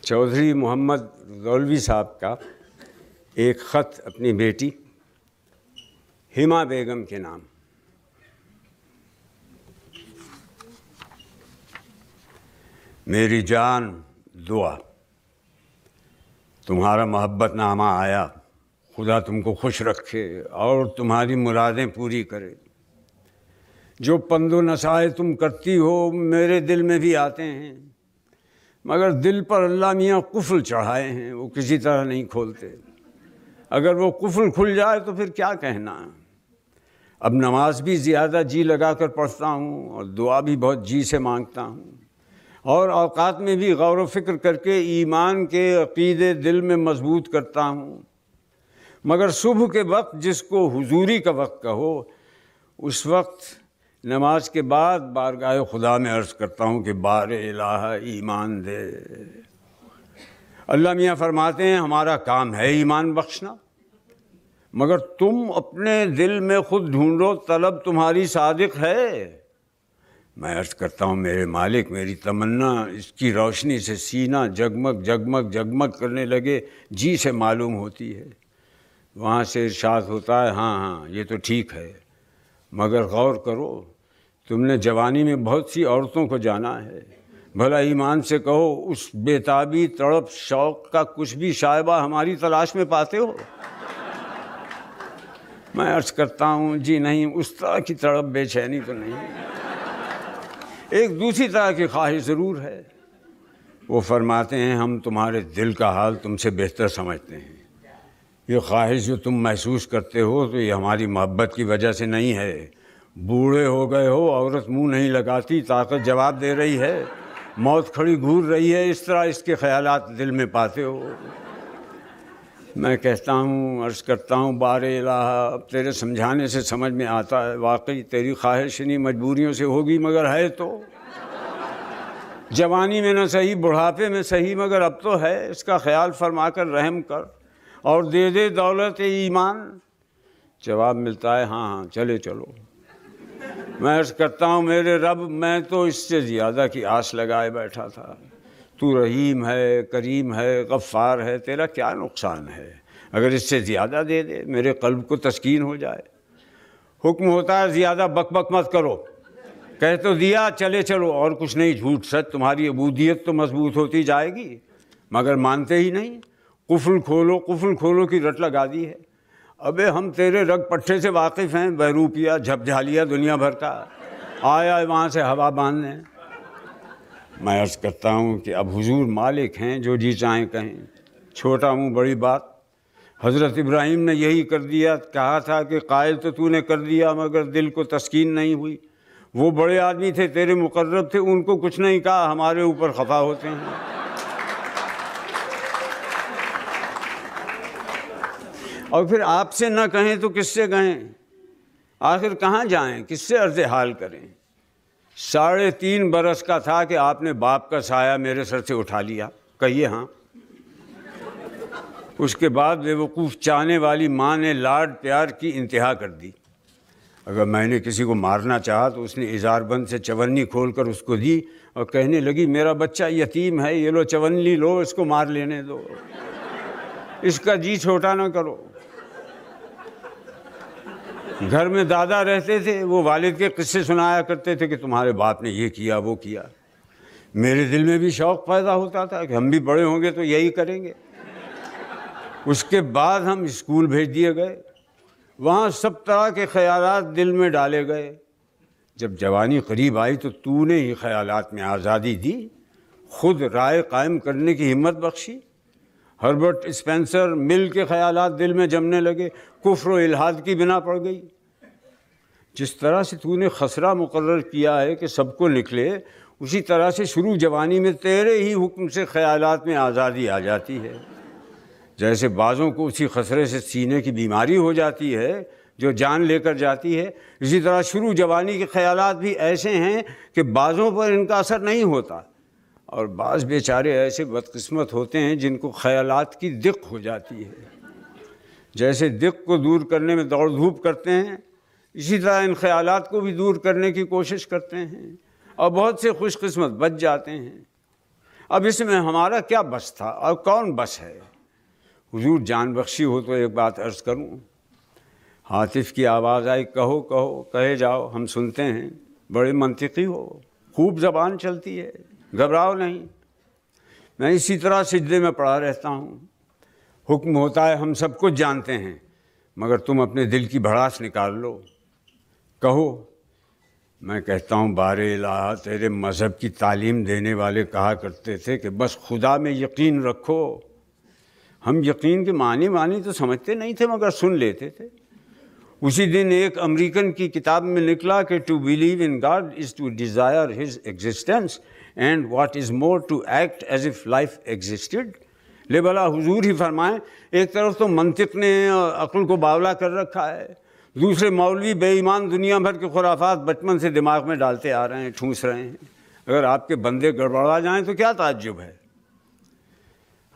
چودھری محمد غولوی صاحب کا ایک خط اپنی بیٹی ہما بیگم کے نام۔ میری جان، دعا۔ تمہارا محبت نامہ آیا۔ خدا تم کو خوش رکھے اور تمہاری مرادیں پوری کرے۔ جو پند و نسائے تم کرتی ہو، میرے دل میں بھی آتے ہیں۔ مگر دل پر اللہ میاں قفل چڑھائے ہیں، وہ کسی طرح نہیں کھولتے۔ اگر وہ قفل کھل جائے تو پھر کیا کہنا۔ اب نماز بھی زیادہ جی لگا کر پڑھتا ہوں اور دعا بھی بہت جی سے مانگتا ہوں۔ اور اوقات میں بھی غور و فکر کر کے ایمان کے عقیدے دل میں مضبوط کرتا ہوں۔ مگر صبح کے وقت جس کو حضوری کا وقت کہو، اس وقت نماز کے بعد بارگاہ خدا میں عرض کرتا ہوں کہ بار الہ ایمان دے۔ اللہ میاں فرماتے ہیں، ہمارا کام ہے ایمان بخشنا۔ مگر تم اپنے دل میں خود ڈھونڈو، طلب تمہاری صادق ہے۔ میں عرض کرتا ہوں، میرے مالک، میری تمنا، اس کی روشنی سے سینہ جگمگ جگمگ جگمگ کرنے لگے جی سے معلوم ہوتی ہے۔ وہاں سے ارشاد ہوتا ہے ہاں ہاں یہ تو ٹھیک ہے۔ مگر غور کرو، تم نے جوانی میں بہت سی عورتوں کو جانا ہے۔ بھلا ایمان سے کہو، اس بیتابی تڑپ، شوق کا کچھ بھی شائبہ ہماری تلاش میں پاتے ہو۔ میں عرض کرتا ہوں جی نہیں، اس طرح کی تڑپ بے چینی تو نہیں۔ ایک دوسری طرح کی خواہش ضرور ہے۔ وہ فرماتے ہیں، ہم تمہارے دل کا حال تم سے بہتر سمجھتے ہیں۔ یہ خواہش جو تم محسوس کرتے ہو، تو یہ ہماری محبت کی وجہ سے نہیں ہے۔ بوڑھے ہو گئے ہو، عورت منہ نہیں لگاتی، طاقت جواب دے رہی ہے۔ موت کھڑی گھور رہی ہے، اس طرح اس کے خیالات دل میں پاتے ہو۔ میں کہتا ہوں، عرض کرتا ہوں، بار الہ اب تیرے سمجھانے سے سمجھ میں آتا ہے، واقعی تیری خواہش نہیں مجبوریوں سے ہوگی مگر ہے تو۔ جوانی میں نہ صحیح، بڑھاپے میں صحیح، مگر اب تو ہے۔ اس کا خیال فرما کر رحم کر اور دے دے دولت ایمان۔ جواب ملتا ہے ہاں ہاں چلے چلو۔ میں عرض کرتا ہوں، میرے رب، میں تو اس سے زیادہ کی آس لگائے بیٹھا تھا۔ تو رحیم ہے، کریم ہے، غفار ہے، تیرا کیا نقصان ہے؟ اگر اس سے زیادہ دے دے، میرے قلب کو تسکین ہو جائے۔ حکم ہوتا ہے زیادہ بک بک مت کرو۔ کہہ تو دیا، چلے چلو، اور کچھ نہیں، جھوٹ سچ، تمہاری عبودیت تو مضبوط ہوتی جائے گی۔ مگر مانتے ہی نہیں، قفل کھولو قفل کھولو کی رٹ لگا دی ہے۔ ابے ہم تیرے رگ پٹھے سے واقف ہیں بہروپیا جھپ جھالیا دنیا بھر کا۔ آیا وہاں سے ہوا باندھنے۔ میں عرض کرتا ہوں کہ اب حضور مالک ہیں جو جی چاہیں کہیں۔ چھوٹا ہوں، بڑی بات۔ حضرت ابراہیم نے یہی کر دیا، کہا تھا کہ قائل تو تو نے کر دیا، مگر دل کو تسکین نہیں ہوئی۔ وہ بڑے آدمی تھے، تیرے مقرب تھے، ان کو کچھ نہیں کہا، ہمارے اوپر خفا ہوتے ہیں۔ اور پھر آپ سے نہ کہیں تو کس سے کہیں؟ آخر کہاں جائیں؟ کس سے عرض حال کریں؟ ساڑھے تین برس کا تھا کہ آپ نے باپ کا سایہ میرے سر سے اٹھا لیا۔ کہیے ہاں۔ اس کے بعد بے وقوف چاہنے والی ماں نے لاڈ پیار کی انتہا کر دی۔ اگر میں نے کسی کو مارنا چاہا تو اس نے اظہار بند سے چونی کھول کر اس کو دی اور کہنے لگی، میرا بچہ یتیم ہے، یہ لو چونی لو، اس کو مار لینے دو۔ اس کا جی چھوٹا نہ کرو۔ گھر میں دادا رہتے تھے، وہ والد کے قصے سنایا کرتے تھے کہ تمہارے باپ نے یہ کیا، وہ کیا۔ میرے دل میں بھی شوق پیدا ہوتا تھا کہ ہم بھی بڑے ہوں گے تو یہی کریں گے۔ اس کے بعد ہم اسکول بھیج دیے گئے۔ وہاں سب طرح کے خیالات دل میں ڈالے گئے۔ جب جوانی قریب آئی تو تو نے ہی خیالات میں آزادی دی۔ خود رائے قائم کرنے کی ہمت بخشی۔ ہربرٹ اسپینسر مل کے خیالات دل میں جمنے لگے۔ کفر و الحاد کی بنا پڑ گئی۔ جس طرح سے تو نے خسرہ مقرر کیا ہے کہ سب کو نکلے، اسی طرح سے شروع جوانی میں تیرے ہی حکم سے خیالات میں آزادی آ جاتی ہے۔ جیسے بعضوں کو اسی خسرے سے سینے کی بیماری ہو جاتی ہے، جو جان لے کر جاتی ہے، اسی طرح شروع جوانی کے خیالات بھی ایسے ہیں کہ بعضوں پر ان کا اثر نہیں ہوتا۔ اور بعض بیچارے ایسے بدقسمت ہوتے ہیں جن کو خیالات کی دق ہو جاتی ہے۔ جیسے دق کو دور کرنے میں دوڑ دھوپ کرتے ہیں، اسی طرح ان خیالات کو بھی دور کرنے کی کوشش کرتے ہیں اور بہت سے خوش قسمت بچ جاتے ہیں۔ اب اس میں ہمارا کیا بس تھا؟ اور کون بس ہے؟ حضور جان بخشی ہو تو ایک بات عرض کروں۔ حاطف کی آواز آئی، کہو کہو، کہے جاؤ، ہم سنتے ہیں۔ بڑے منطقی ہو، خوب زبان چلتی ہے، گھبراؤ نہیں۔ میں اسی طرح سجدے میں پڑا رہتا ہوں۔ حکم ہوتا ہے، ہم سب کچھ جانتے ہیں، مگر تم اپنے دل کی بھڑاس نکال لو۔ کہو، میں کہتا ہوں بار الہ تیرے مذہب کی تعلیم دینے والے کہا کرتے تھے کہ بس خدا میں یقین رکھو۔ ہم یقین کے معنی معنی تو سمجھتے نہیں تھے، مگر سن لیتے تھے۔ اسی دن ایک امریکن کی کتاب میں نکلا کہ to believe in God is to desire his existence and what is more to act as if life existed لے بلا حضور ہی فرمائیں، ایک طرف تو منطق نے عقل کو باولا کر رکھا ہے، دوسرے مولوی بے ایمان دنیا بھر کے خرافات بچپن سے دماغ میں ڈالتے آ رہے ہیں، ٹھونس رہے ہیں۔ اگر آپ کے بندے گڑبڑا جائیں تو کیا تعجب ہے؟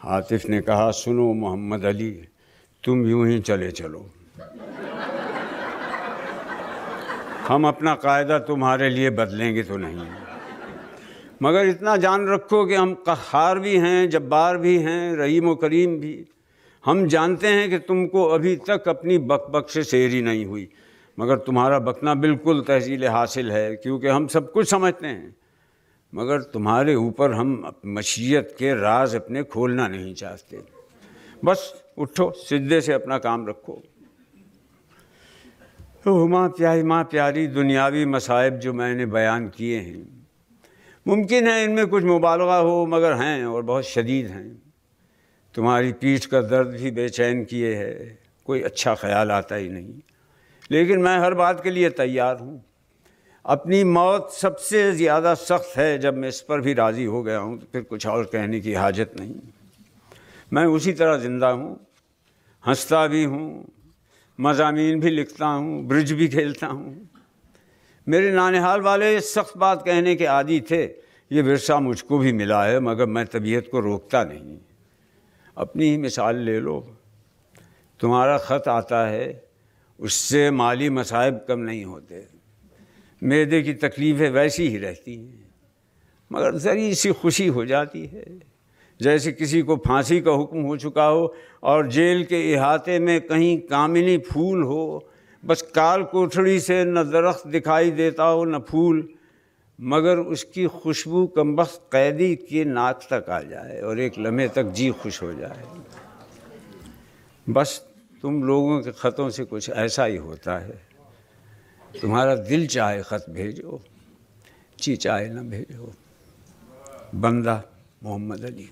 عاطف نے کہا، سنو محمد علی، تم یوں ہی چلے چلو۔ ہم اپنا قاعدہ تمہارے لیے بدلیں گے تو نہیں۔ مگر اتنا جان رکھو کہ ہم قہار بھی ہیں، جبار بھی ہیں، رحیم و کریم بھی۔ ہم جانتے ہیں کہ تم کو ابھی تک اپنی بک بک سے سیری نہیں ہوئی، مگر تمہارا بکنا بالکل تحصیل حاصل ہے، کیونکہ ہم سب کچھ سمجھتے ہیں۔ مگر تمہارے اوپر ہم مشیت کے راز اپنے کھولنا نہیں چاہتے۔ بس اٹھو سدھے سے اپنا کام رکھو۔ ماں پیاری ماں پیاری، دنیاوی مصائب جو میں نے بیان کیے ہیں۔ ممکن ہے ان میں کچھ مبالغہ ہو، مگر ہیں اور بہت شدید ہیں۔ تمہاری پیٹھ کا درد بھی بے چین کیے ہے، کوئی اچھا خیال آتا ہی نہیں۔ لیکن میں ہر بات کے لیے تیار ہوں۔ اپنی موت سب سے زیادہ سخت ہے، جب میں اس پر بھی راضی ہو گیا ہوں تو پھر کچھ اور کہنے کی حاجت نہیں۔ میں اسی طرح زندہ ہوں، ہنستا بھی ہوں، مضامین بھی لکھتا ہوں، برج بھی کھیلتا ہوں۔ میرے نانحال والے، سخت بات کہنے کے عادی تھے۔ یہ ورثہ مجھ کو بھی ملا ہے، مگر میں طبیعت کو روکتا نہیں۔ اپنی ہی مثال لے لو۔ تمہارا خط آتا ہے، اس سے مالی مصائب کم نہیں ہوتے۔ میدے کی تکلیفیں ویسی ہی رہتی ہیں، مگر ذریع سی خوشی ہو جاتی ہے۔ جیسے کسی کو پھانسی کا حکم ہو چکا ہو اور جیل کے احاطے میں کہیں کامنی پھول ہو بس کال کوٹھڑی سے نہ درخت دکھائی دیتا ہو، نہ پھول، مگر اس کی خوشبو کمبخت قیدی کے ناک تک آ جائے اور ایک لمحے تک جی خوش ہو جائے۔ بس تم لوگوں کے خطوں سے کچھ ایسا ہی ہوتا ہے۔ تمہارا دل چاہے خط بھیجو، چی چاہے نہ بھیجو۔ بندہ محمد علی۔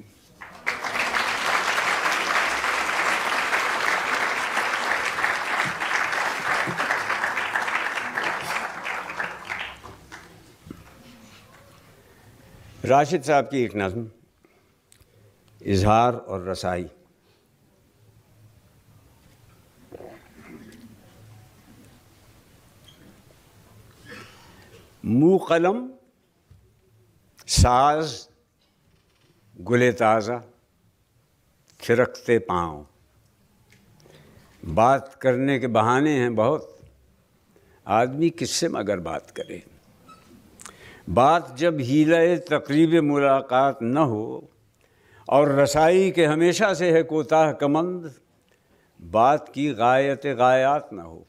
راشد صاحب کی ایک نظم، اظہار اور رسائی۔ منہ قلم، ساز، گلے تازہ تھرکتے پاؤں۔ بات کرنے کے بہانے ہیں بہت، آدمی کس سے مگر بات کرے؟ بات جب ہیلے تقریب ملاقات نہ ہو اور رسائی کے ہمیشہ سے ہے کوتاہ کمند، بات کی غایت غایات نہ ہو۔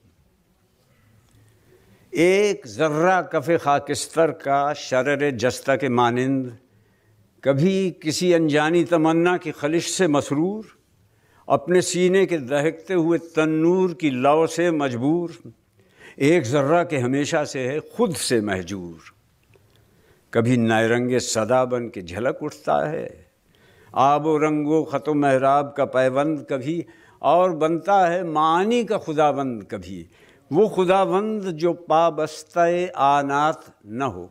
ایک ذرہ کف خاکستر کا شرر جستہ کے مانند، کبھی کسی انجانی تمنا کی خلش سے مسرور، اپنے سینے کے دہکتے ہوئے تنور کی لو سے مجبور۔ ایک ذرہ کے ہمیشہ سے ہے خود سے محجور کبھی نئے رنگ صدا بن کے جھلک اٹھتا ہے۔ آب و رنگ و خط و محراب کا پیوند کبھی اور بنتا ہے، معانی کا خدا بند کبھی۔ وہ خدا بند جو پابستہ آنات نہ ہو۔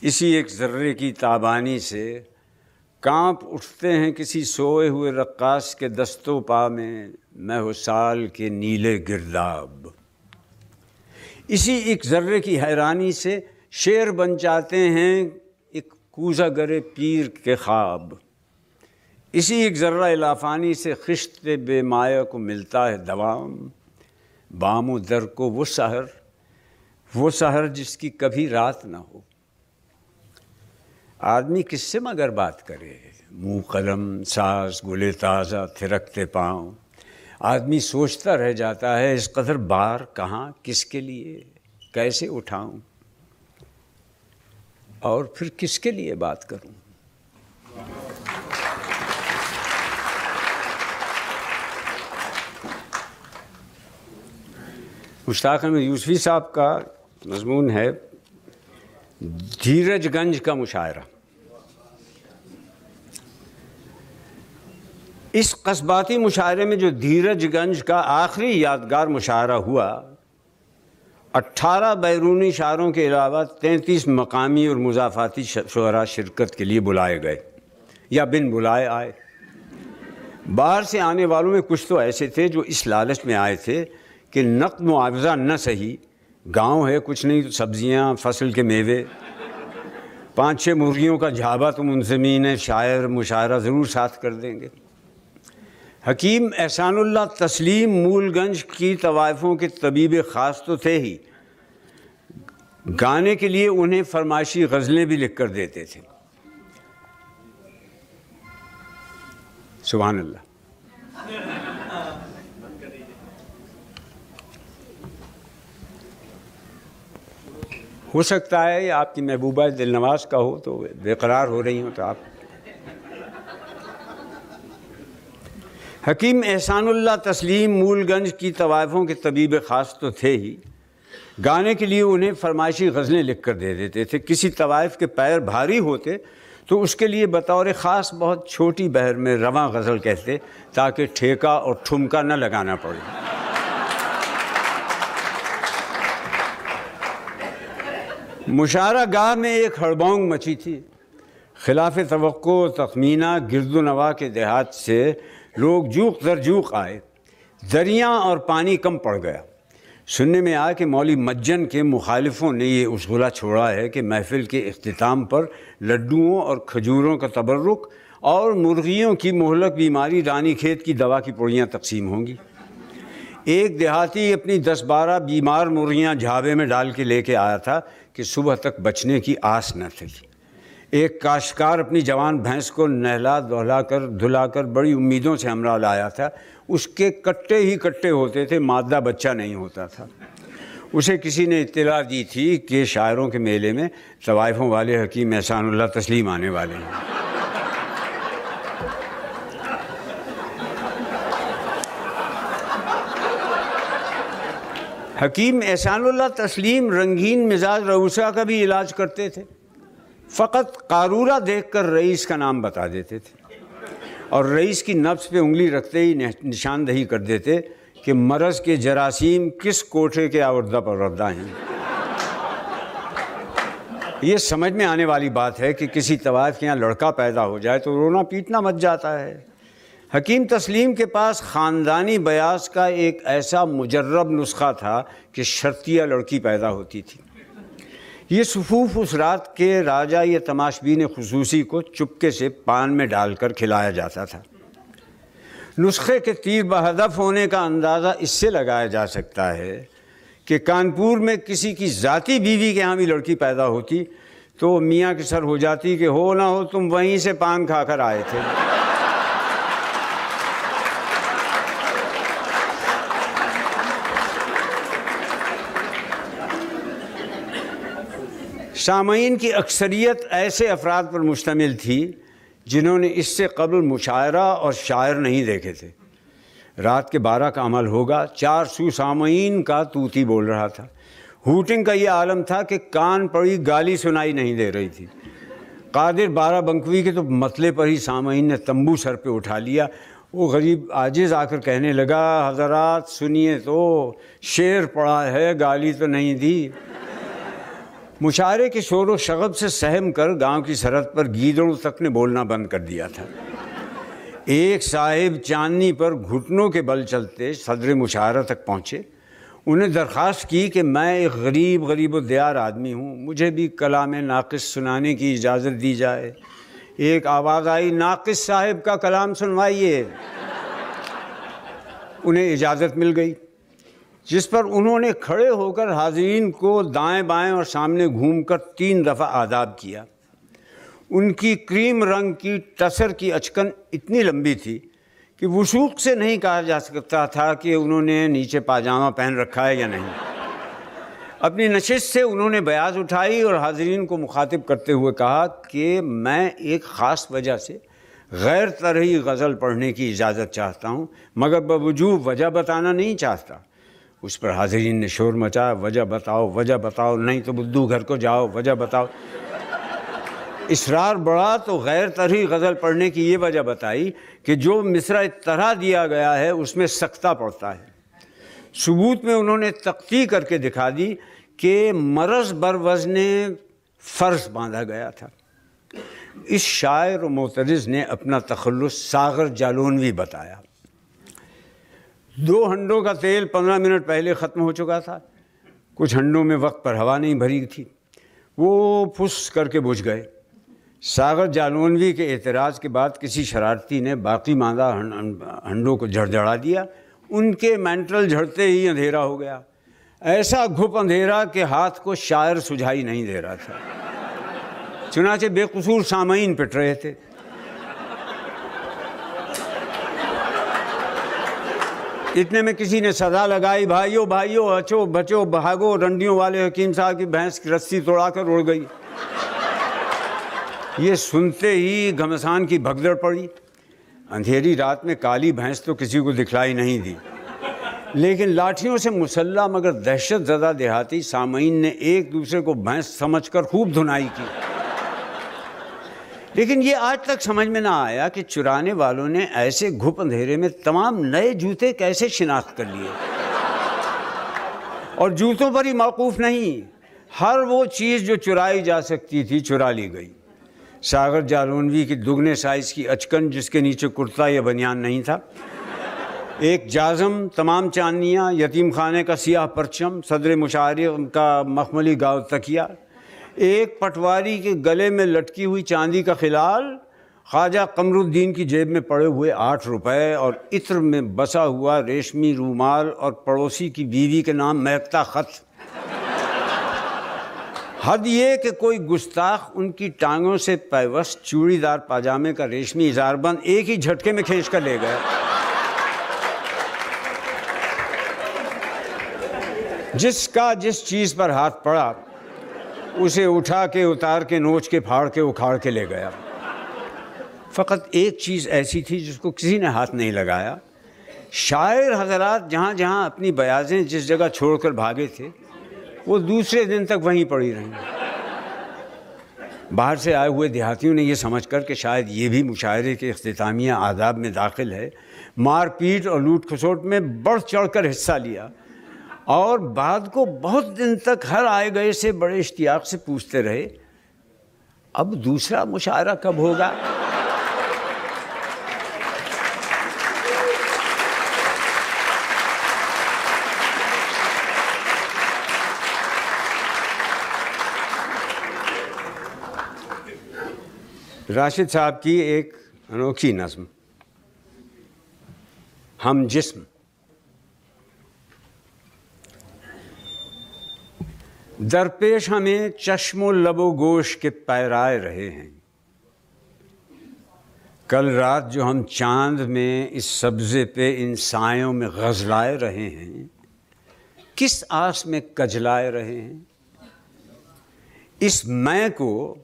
اسی ایک ذرے کی تابانی سے کانپ اٹھتے ہیں کسی سوئے ہوئے رقاص کے دستوں پا میں میں ہو سال کے نیلے گرداب۔ اسی ایک ذرے کی حیرانی سے شیر بن جاتے ہیں ایک کوزہ گرے پیر کے خواب۔ اسی ایک ذرہ الافانی سے خشت بے مایا کو ملتا ہے دوام۔ بام و در کو وہ سحر وہ سحر جس کی کبھی رات نہ ہو۔ آدمی کس سے مگر بات کرے؟ منہ قلم، ساز، گلے تازہ، تھرکتے پاؤں۔ آدمی سوچتا رہ جاتا ہے اس قدر بار کہاں، کس کے لیے، کیسے اٹھاؤں؟ اور پھر کس کے لیے بات کروں؟ مشتاق احمد یوسفی صاحب کا مضمون ہے دھیرج گنج کا مشاعرہ۔ اس قصباتی مشاعرے میں جو دھیرج گنج کا آخری یادگار مشاعرہ ہوا اٹھارہ بیرونی شعروں کے علاوہ تینتیس مقامی اور مضافاتی شعراء شرکت کے لیے بلائے گئے یا بن بلائے آئے۔ باہر سے آنے والوں میں کچھ تو ایسے تھے جو اس لالچ میں آئے تھے کہ نقد معاوضہ نہ صحیح، گاؤں ہے کچھ نہیں تو سبزیاں، فصل کے میوے۔ پانچ چھ مرغیوں کا جھابا تو منظمین شاعر، مشاعرہ ضرور ساتھ کر دیں گے۔ حکیم احسان اللہ تسلیم مول گنج کی طوائفوں کے طبیب خاص تو تھے ہی۔ گانے کے لیے انہیں فرمائشی غزلیں بھی لکھ کر دیتے تھے۔ سبحان اللہ۔ ہو سکتا ہے آپ کی محبوبہ دل نواز کا ہو تو بے قرار ہو رہی ہوں تو آپ حکیم احسان اللہ تسلیم مول گنج کی طوائفوں کے طبیب خاص تو تھے ہی۔ گانے کے لیے انہیں فرمائشی غزلیں لکھ کر دے دیتے تھے۔ کسی طوائف کے پیر بھاری ہوتے تو اس کے لیے بطور خاص بہت چھوٹی بہر میں رواں غزل کہتے تاکہ ٹھیکہ اور ٹھمکا نہ لگانا پڑے۔ مشارہ گاہ میں ایک ہڑبونگ مچی تھی۔ خلاف توقع تخمینہ گرد و نوا کے دیہات سے لوگ جوک در جوک آئے، دریا اور پانی کم پڑ گیا۔ سننے میں آیا کہ مولی مجن کے مخالفوں نے یہ اصولہ چھوڑا ہے کہ محفل کے اختتام پر لڈوؤں اور کھجوروں کا تبرک اور مرغیوں کی مہلک بیماری رانی کھیت کی دوا کی پوڑیاں تقسیم ہوں گی۔ ایک دیہاتی اپنی دس بارہ بیمار مرغیاں جھاوے میں ڈال کے لے کے آیا تھا کہ صبح تک بچنے کی آس نہ تھی۔ ایک کاشکار اپنی جوان بھینس کو نہلا، دہلا کر، دھلا کر بڑی امیدوں سے ہمراہ لایا تھا۔ اس کے کٹے ہی کٹے ہوتے تھے، مادہ بچہ نہیں ہوتا تھا۔ اسے کسی نے اطلاع دی تھی کہ شاعروں کے میلے میں طوائفوں والے حکیم احسان اللہ تسلیم آنے والے ہیں۔ حکیم احسان اللہ تسلیم رنگین مزاج روسا کا بھی علاج کرتے تھے۔ فقط قارورہ دیکھ کر رئیس کا نام بتا دیتے تھے۔ اور رئیس کی نفس پہ انگلی رکھتے ہی نشاندہی کر دیتے کہ مرض کے جراثیم کس کوٹھے کے آوردہ پر ردہ ہیں یہ سمجھ میں آنے والی بات ہے کہ کسی طوائف کے یہاں لڑکا پیدا ہو جائے تو رونا پیٹنا مچ جاتا ہے۔ حکیم تسلیم کے پاس خاندانی بیاس کا ایک ایسا مجرب نسخہ تھا کہ شرطیہ لڑکی پیدا ہوتی تھی۔ یہ صفوف اس رات کے راجہ یا تماشبین خصوصی کو چپکے سے پان میں ڈال کر کھلایا جاتا تھا۔ نسخے کے تیر بہدف ہونے کا اندازہ اس سے لگایا جا سکتا ہے کہ کانپور میں کسی کی ذاتی بیوی کے ہاں بھی لڑکی پیدا ہوتی تو میاں کے سر ہو جاتی کہ ہو نہ ہو تم وہیں سے پان کھا کر آئے تھے۔ سامعین کی اکثریت ایسے افراد پر مشتمل تھی جنہوں نے اس سے قبل مشاعرہ اور شاعر نہیں دیکھے تھے۔ رات کے بارہ کا عمل ہوگا، چار سو سامعین کا توتی بول رہا تھا۔ ہوٹنگ کا یہ عالم تھا کہ کان پڑی گالی سنائی نہیں دے رہی تھی۔ قادر بارہ بنکوی کے تو مطلے پر ہی سامعین نے تمبو سر پہ اٹھا لیا۔ وہ غریب عاجز آ کر کہنے لگا، حضرات سنیے تو، شیر پڑا ہے، گالی تو نہیں دی۔ مشاعرے کے شور و شغب سے سہم کر گاؤں کی سرحد پر گیدڑوں تک نے بولنا بند کر دیا تھا۔ ایک صاحب چاندنی پر گھٹنوں کے بل چلتے صدر مشاعرہ تک پہنچے۔ انہیں درخواست کی کہ میں ایک غریب غریب و دیار آدمی ہوں۔ مجھے بھی کلام ناقص سنانے کی اجازت دی جائے۔ ایک آواز آئی، ناقص صاحب کا کلام سنوائیے۔ انہیں اجازت مل گئی۔ جس پر انہوں نے کھڑے ہو کر حاضرین کو دائیں بائیں اور سامنے گھوم کر تین دفعہ آداب کیا۔ ان کی کریم رنگ کی ٹسر کی اچکن اتنی لمبی تھی کہ وسوخ سے نہیں کہا جا سکتا تھا کہ انہوں نے نیچے پاجامہ پہن رکھا ہے یا نہیں۔ اپنی نشست سے انہوں نے بیاض اٹھائی اور حاضرین کو مخاطب کرتے ہوئے کہا کہ میں ایک خاص وجہ سے غیر طرحی غزل پڑھنے کی اجازت چاہتا ہوں، مگر بوجود وجہ بتانا نہیں چاہتا۔ اس پر حاضرین نے شور مچا وجہ بتاؤ وجہ بتاؤ، نہیں تو بدو گھر کو جاؤ، وجہ بتاؤ۔ اسرار بڑا تو غیر طرح غزل پڑھنے کی یہ وجہ بتائی کہ جو مصرع طرح دیا گیا ہے، اس میں سختہ پڑتا ہے۔ ثبوت میں انہوں نے تقتی کر کے دکھا دی کہ مرض بر وزن فرض باندھا گیا تھا۔ اس شاعر و معترض نے اپنا تخلص ساغر جالونوی بتایا۔ دو ہنڈوں کا تیل پندرہ منٹ پہلے ختم ہو چکا تھا۔ کچھ ہنڈوں میں وقت پر ہوا نہیں، بھری تھی۔ وہ پھس کر کے بجھ گئے۔ ساغر جالونوی کے اعتراض کے بعد کسی شرارتی نے باقی ماندہ ہنڈوں کو جھڑ جھڑا دیا۔ ان کے مینٹل جھڑتے ہی اندھیرا ہو گیا۔ ایسا گھپ اندھیرا کہ ہاتھ کو شاعر سجھائی نہیں دے رہا تھا۔ چنانچہ بے قصور سامعین پٹ رہے تھے۔ اتنے میں کسی نے سزا لگائی؟ بھائیو بھائیو اچو بچو، بھاگو، رنڈیوں والے حکیم صاحب کی بھینس کی رسی توڑا کر اڑ گئی۔ یہ سنتے ہی گھمسان کی بھگدڑ پڑی۔ اندھیری رات میں کالی بھینس تو کسی کو دکھلائی نہیں دی۔ لیکن لاٹھیوں سے مسلح مگر دہشت زدہ دیہاتی سامعین نے ایک دوسرے کو بھینس سمجھ کر خوب دھنائی کی۔ لیکن یہ آج تک سمجھ میں نہ آیا کہ چرانے والوں نے ایسے گھپ اندھیرے میں تمام نئے جوتے کیسے شناخت کر لیے۔ اور جوتوں پر ہی موقوف نہیں، ہر وہ چیز جو چرائی جا سکتی تھی چرا لی گئی۔ ساگر جالونوی کی دگنے سائز کی اچکن جس کے نیچے کرتا یا بنیان نہیں تھا۔ ایک جازم، تمام چاندنیاں، یتیم خانے کا سیاہ پرچم، صدر مشاعر کا مخملی گاؤ تکیہ۔ ایک پٹواری کے گلے میں لٹکی ہوئی چاندی کا خلال، خواجہ قمر الدین کی جیب میں پڑے ہوئے آٹھ روپے اور عطر میں بسا ہوا ریشمی رومال اور پڑوسی کی بیوی کے نام مہکتا خط۔ حد یہ کہ کوئی گستاخ ان کی ٹانگوں سے پیوست چوڑی دار پاجامے کا ریشمی اظہار بند ایک ہی جھٹکے میں کھینچ کر لے گئے۔ جس کا جس چیز پر ہاتھ پڑا اسے اٹھا کے اتار کے نوچ کے پھاڑ کے اکھاڑ کے لے گیا۔ فقط ایک چیز ایسی تھی جس کو کسی نے ہاتھ نہیں لگایا۔ شاعر حضرات جہاں جہاں اپنی بیازیں جس جگہ چھوڑ کر بھاگے تھے، وہ دوسرے دن تک وہیں پڑی رہیں۔ باہر سے آئے ہوئے دیہاتیوں نے یہ سمجھ کر کہ شاید یہ بھی مشاعرے کے اختتامیہ آداب میں داخل ہے۔ مار پیٹ اور لوٹ کھسوٹ میں بڑھ چڑھ کر حصہ لیا۔ اور بعد کو بہت دن تک ہر آئے گئے سے بڑے اشتیاق سے پوچھتے رہے، اب دوسرا مشاعرہ کب ہوگا؟ راشد صاحب کی ایک انوکھی نظم، ہم جسم۔ درپیش ہمیں چشم و لب و گوش کے پیرائے رہے ہیں۔ کل رات جو ہم چاند میں اس سبزے پہ ان سایوں میں غزلائے رہے ہیں، کس آس میں کجلائے رہے ہیں؟ اس میں کو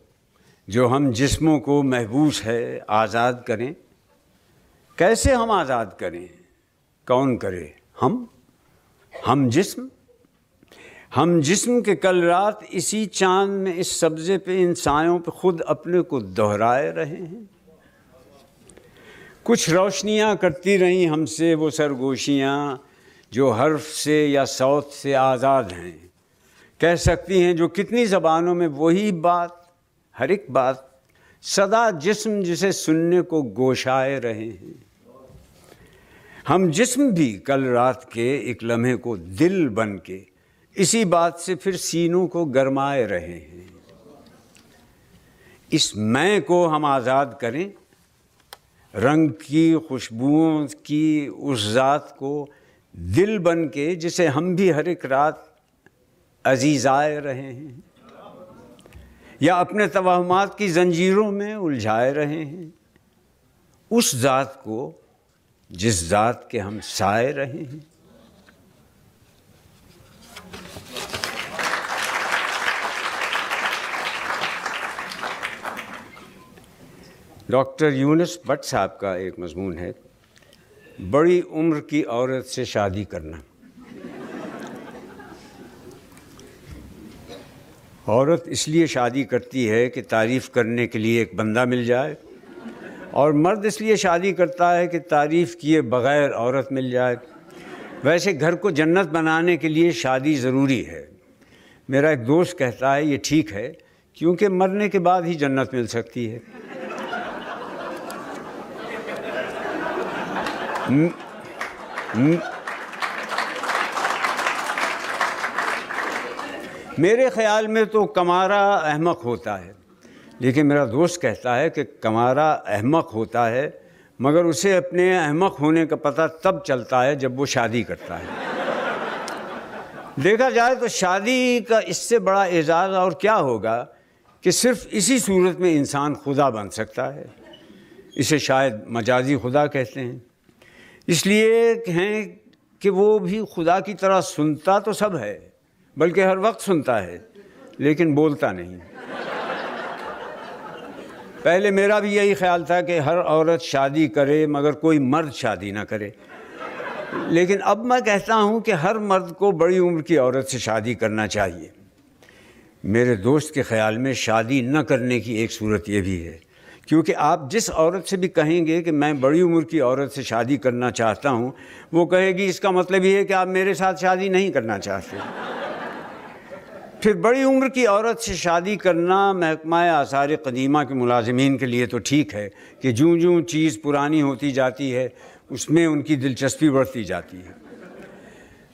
جو ہم جسموں کو محبوس ہے، آزاد کریں۔ کیسے ہم آزاد کریں؟ کون کرے؟ ہم؟ ہم جسم؟ ہم جسم کے کل رات اسی چاند میں اس سبزے پہ ان سایوں پہ خود اپنے کو دہرائے رہے ہیں۔ کچھ روشنیاں کرتی رہیں ہم سے وہ سرگوشیاں جو حرف سے یا سوت سے آزاد ہیں۔ کہہ سکتی ہیں جو کتنی زبانوں میں وہی بات، ہر ایک بات سدا جسم جسے سننے کو گوشائے رہے ہیں۔ ہم جسم بھی کل رات کے ایک لمحے کو دل بن کے اسی بات سے پھر سینوں کو گرمائے رہے ہیں۔ اس میں کو ہم آزاد کریں، رنگ کی، خوشبوؤں کی، اس ذات کو دل بن کے، جسے ہم بھی ہر ایک رات عزیز آئے رہے ہیں۔ یا اپنے توہمات کی زنجیروں میں الجھائے رہے ہیں۔ اس ذات کو، جس ذات کے ہم سائے رہے ہیں۔ ڈاکٹر یونس بٹ صاحب کا ایک مضمون ہے، بڑی عمر کی عورت سے شادی کرنا۔ عورت اس لیے شادی کرتی ہے کہ تعریف کرنے کے لیے ایک بندہ مل جائے، اور مرد اس لیے شادی کرتا ہے کہ تعریف کیے بغیر عورت مل جائے۔ ویسے گھر کو جنت بنانے کے لیے شادی ضروری ہے۔ میرا ایک دوست کہتا ہے، یہ ٹھیک ہے، کیونکہ مرنے کے بعد ہی جنت مل سکتی ہے۔ میرے خیال میں تو کمارا احمق ہوتا ہے، لیکن میرا دوست کہتا ہے کہ کمارا احمق ہوتا ہے، مگر اسے اپنے احمق ہونے کا پتہ تب چلتا ہے جب وہ شادی کرتا ہے۔ دیکھا جائے تو شادی کا اس سے بڑا اعزاز اور کیا ہوگا کہ صرف اسی صورت میں انسان خدا بن سکتا ہے، اسے شاید مجازی خدا کہتے ہیں۔ اس لیے ہیں کہ وہ بھی خدا کی طرح سنتا تو سب ہے، بلکہ ہر وقت سنتا ہے، لیکن بولتا نہیں۔ پہلے میرا بھی یہی خیال تھا کہ ہر عورت شادی کرے مگر کوئی مرد شادی نہ کرے۔ لیکن اب میں کہتا ہوں کہ ہر مرد کو بڑی عمر کی عورت سے شادی کرنا چاہیے۔ میرے دوست کے خیال میں شادی نہ کرنے کی ایک صورت یہ بھی ہے۔ کیونکہ آپ جس عورت سے بھی کہیں گے کہ میں بڑی عمر کی عورت سے شادی کرنا چاہتا ہوں، وہ کہے گی اس کا مطلب یہ ہے کہ آپ میرے ساتھ شادی نہیں کرنا چاہتے۔ پھر بڑی عمر کی عورت سے شادی کرنا محکمہ آثار قدیمہ کے ملازمین کے لیے تو ٹھیک ہے کہ جوں جوں چیز پرانی ہوتی جاتی ہے، اس میں ان کی دلچسپی بڑھتی جاتی ہے۔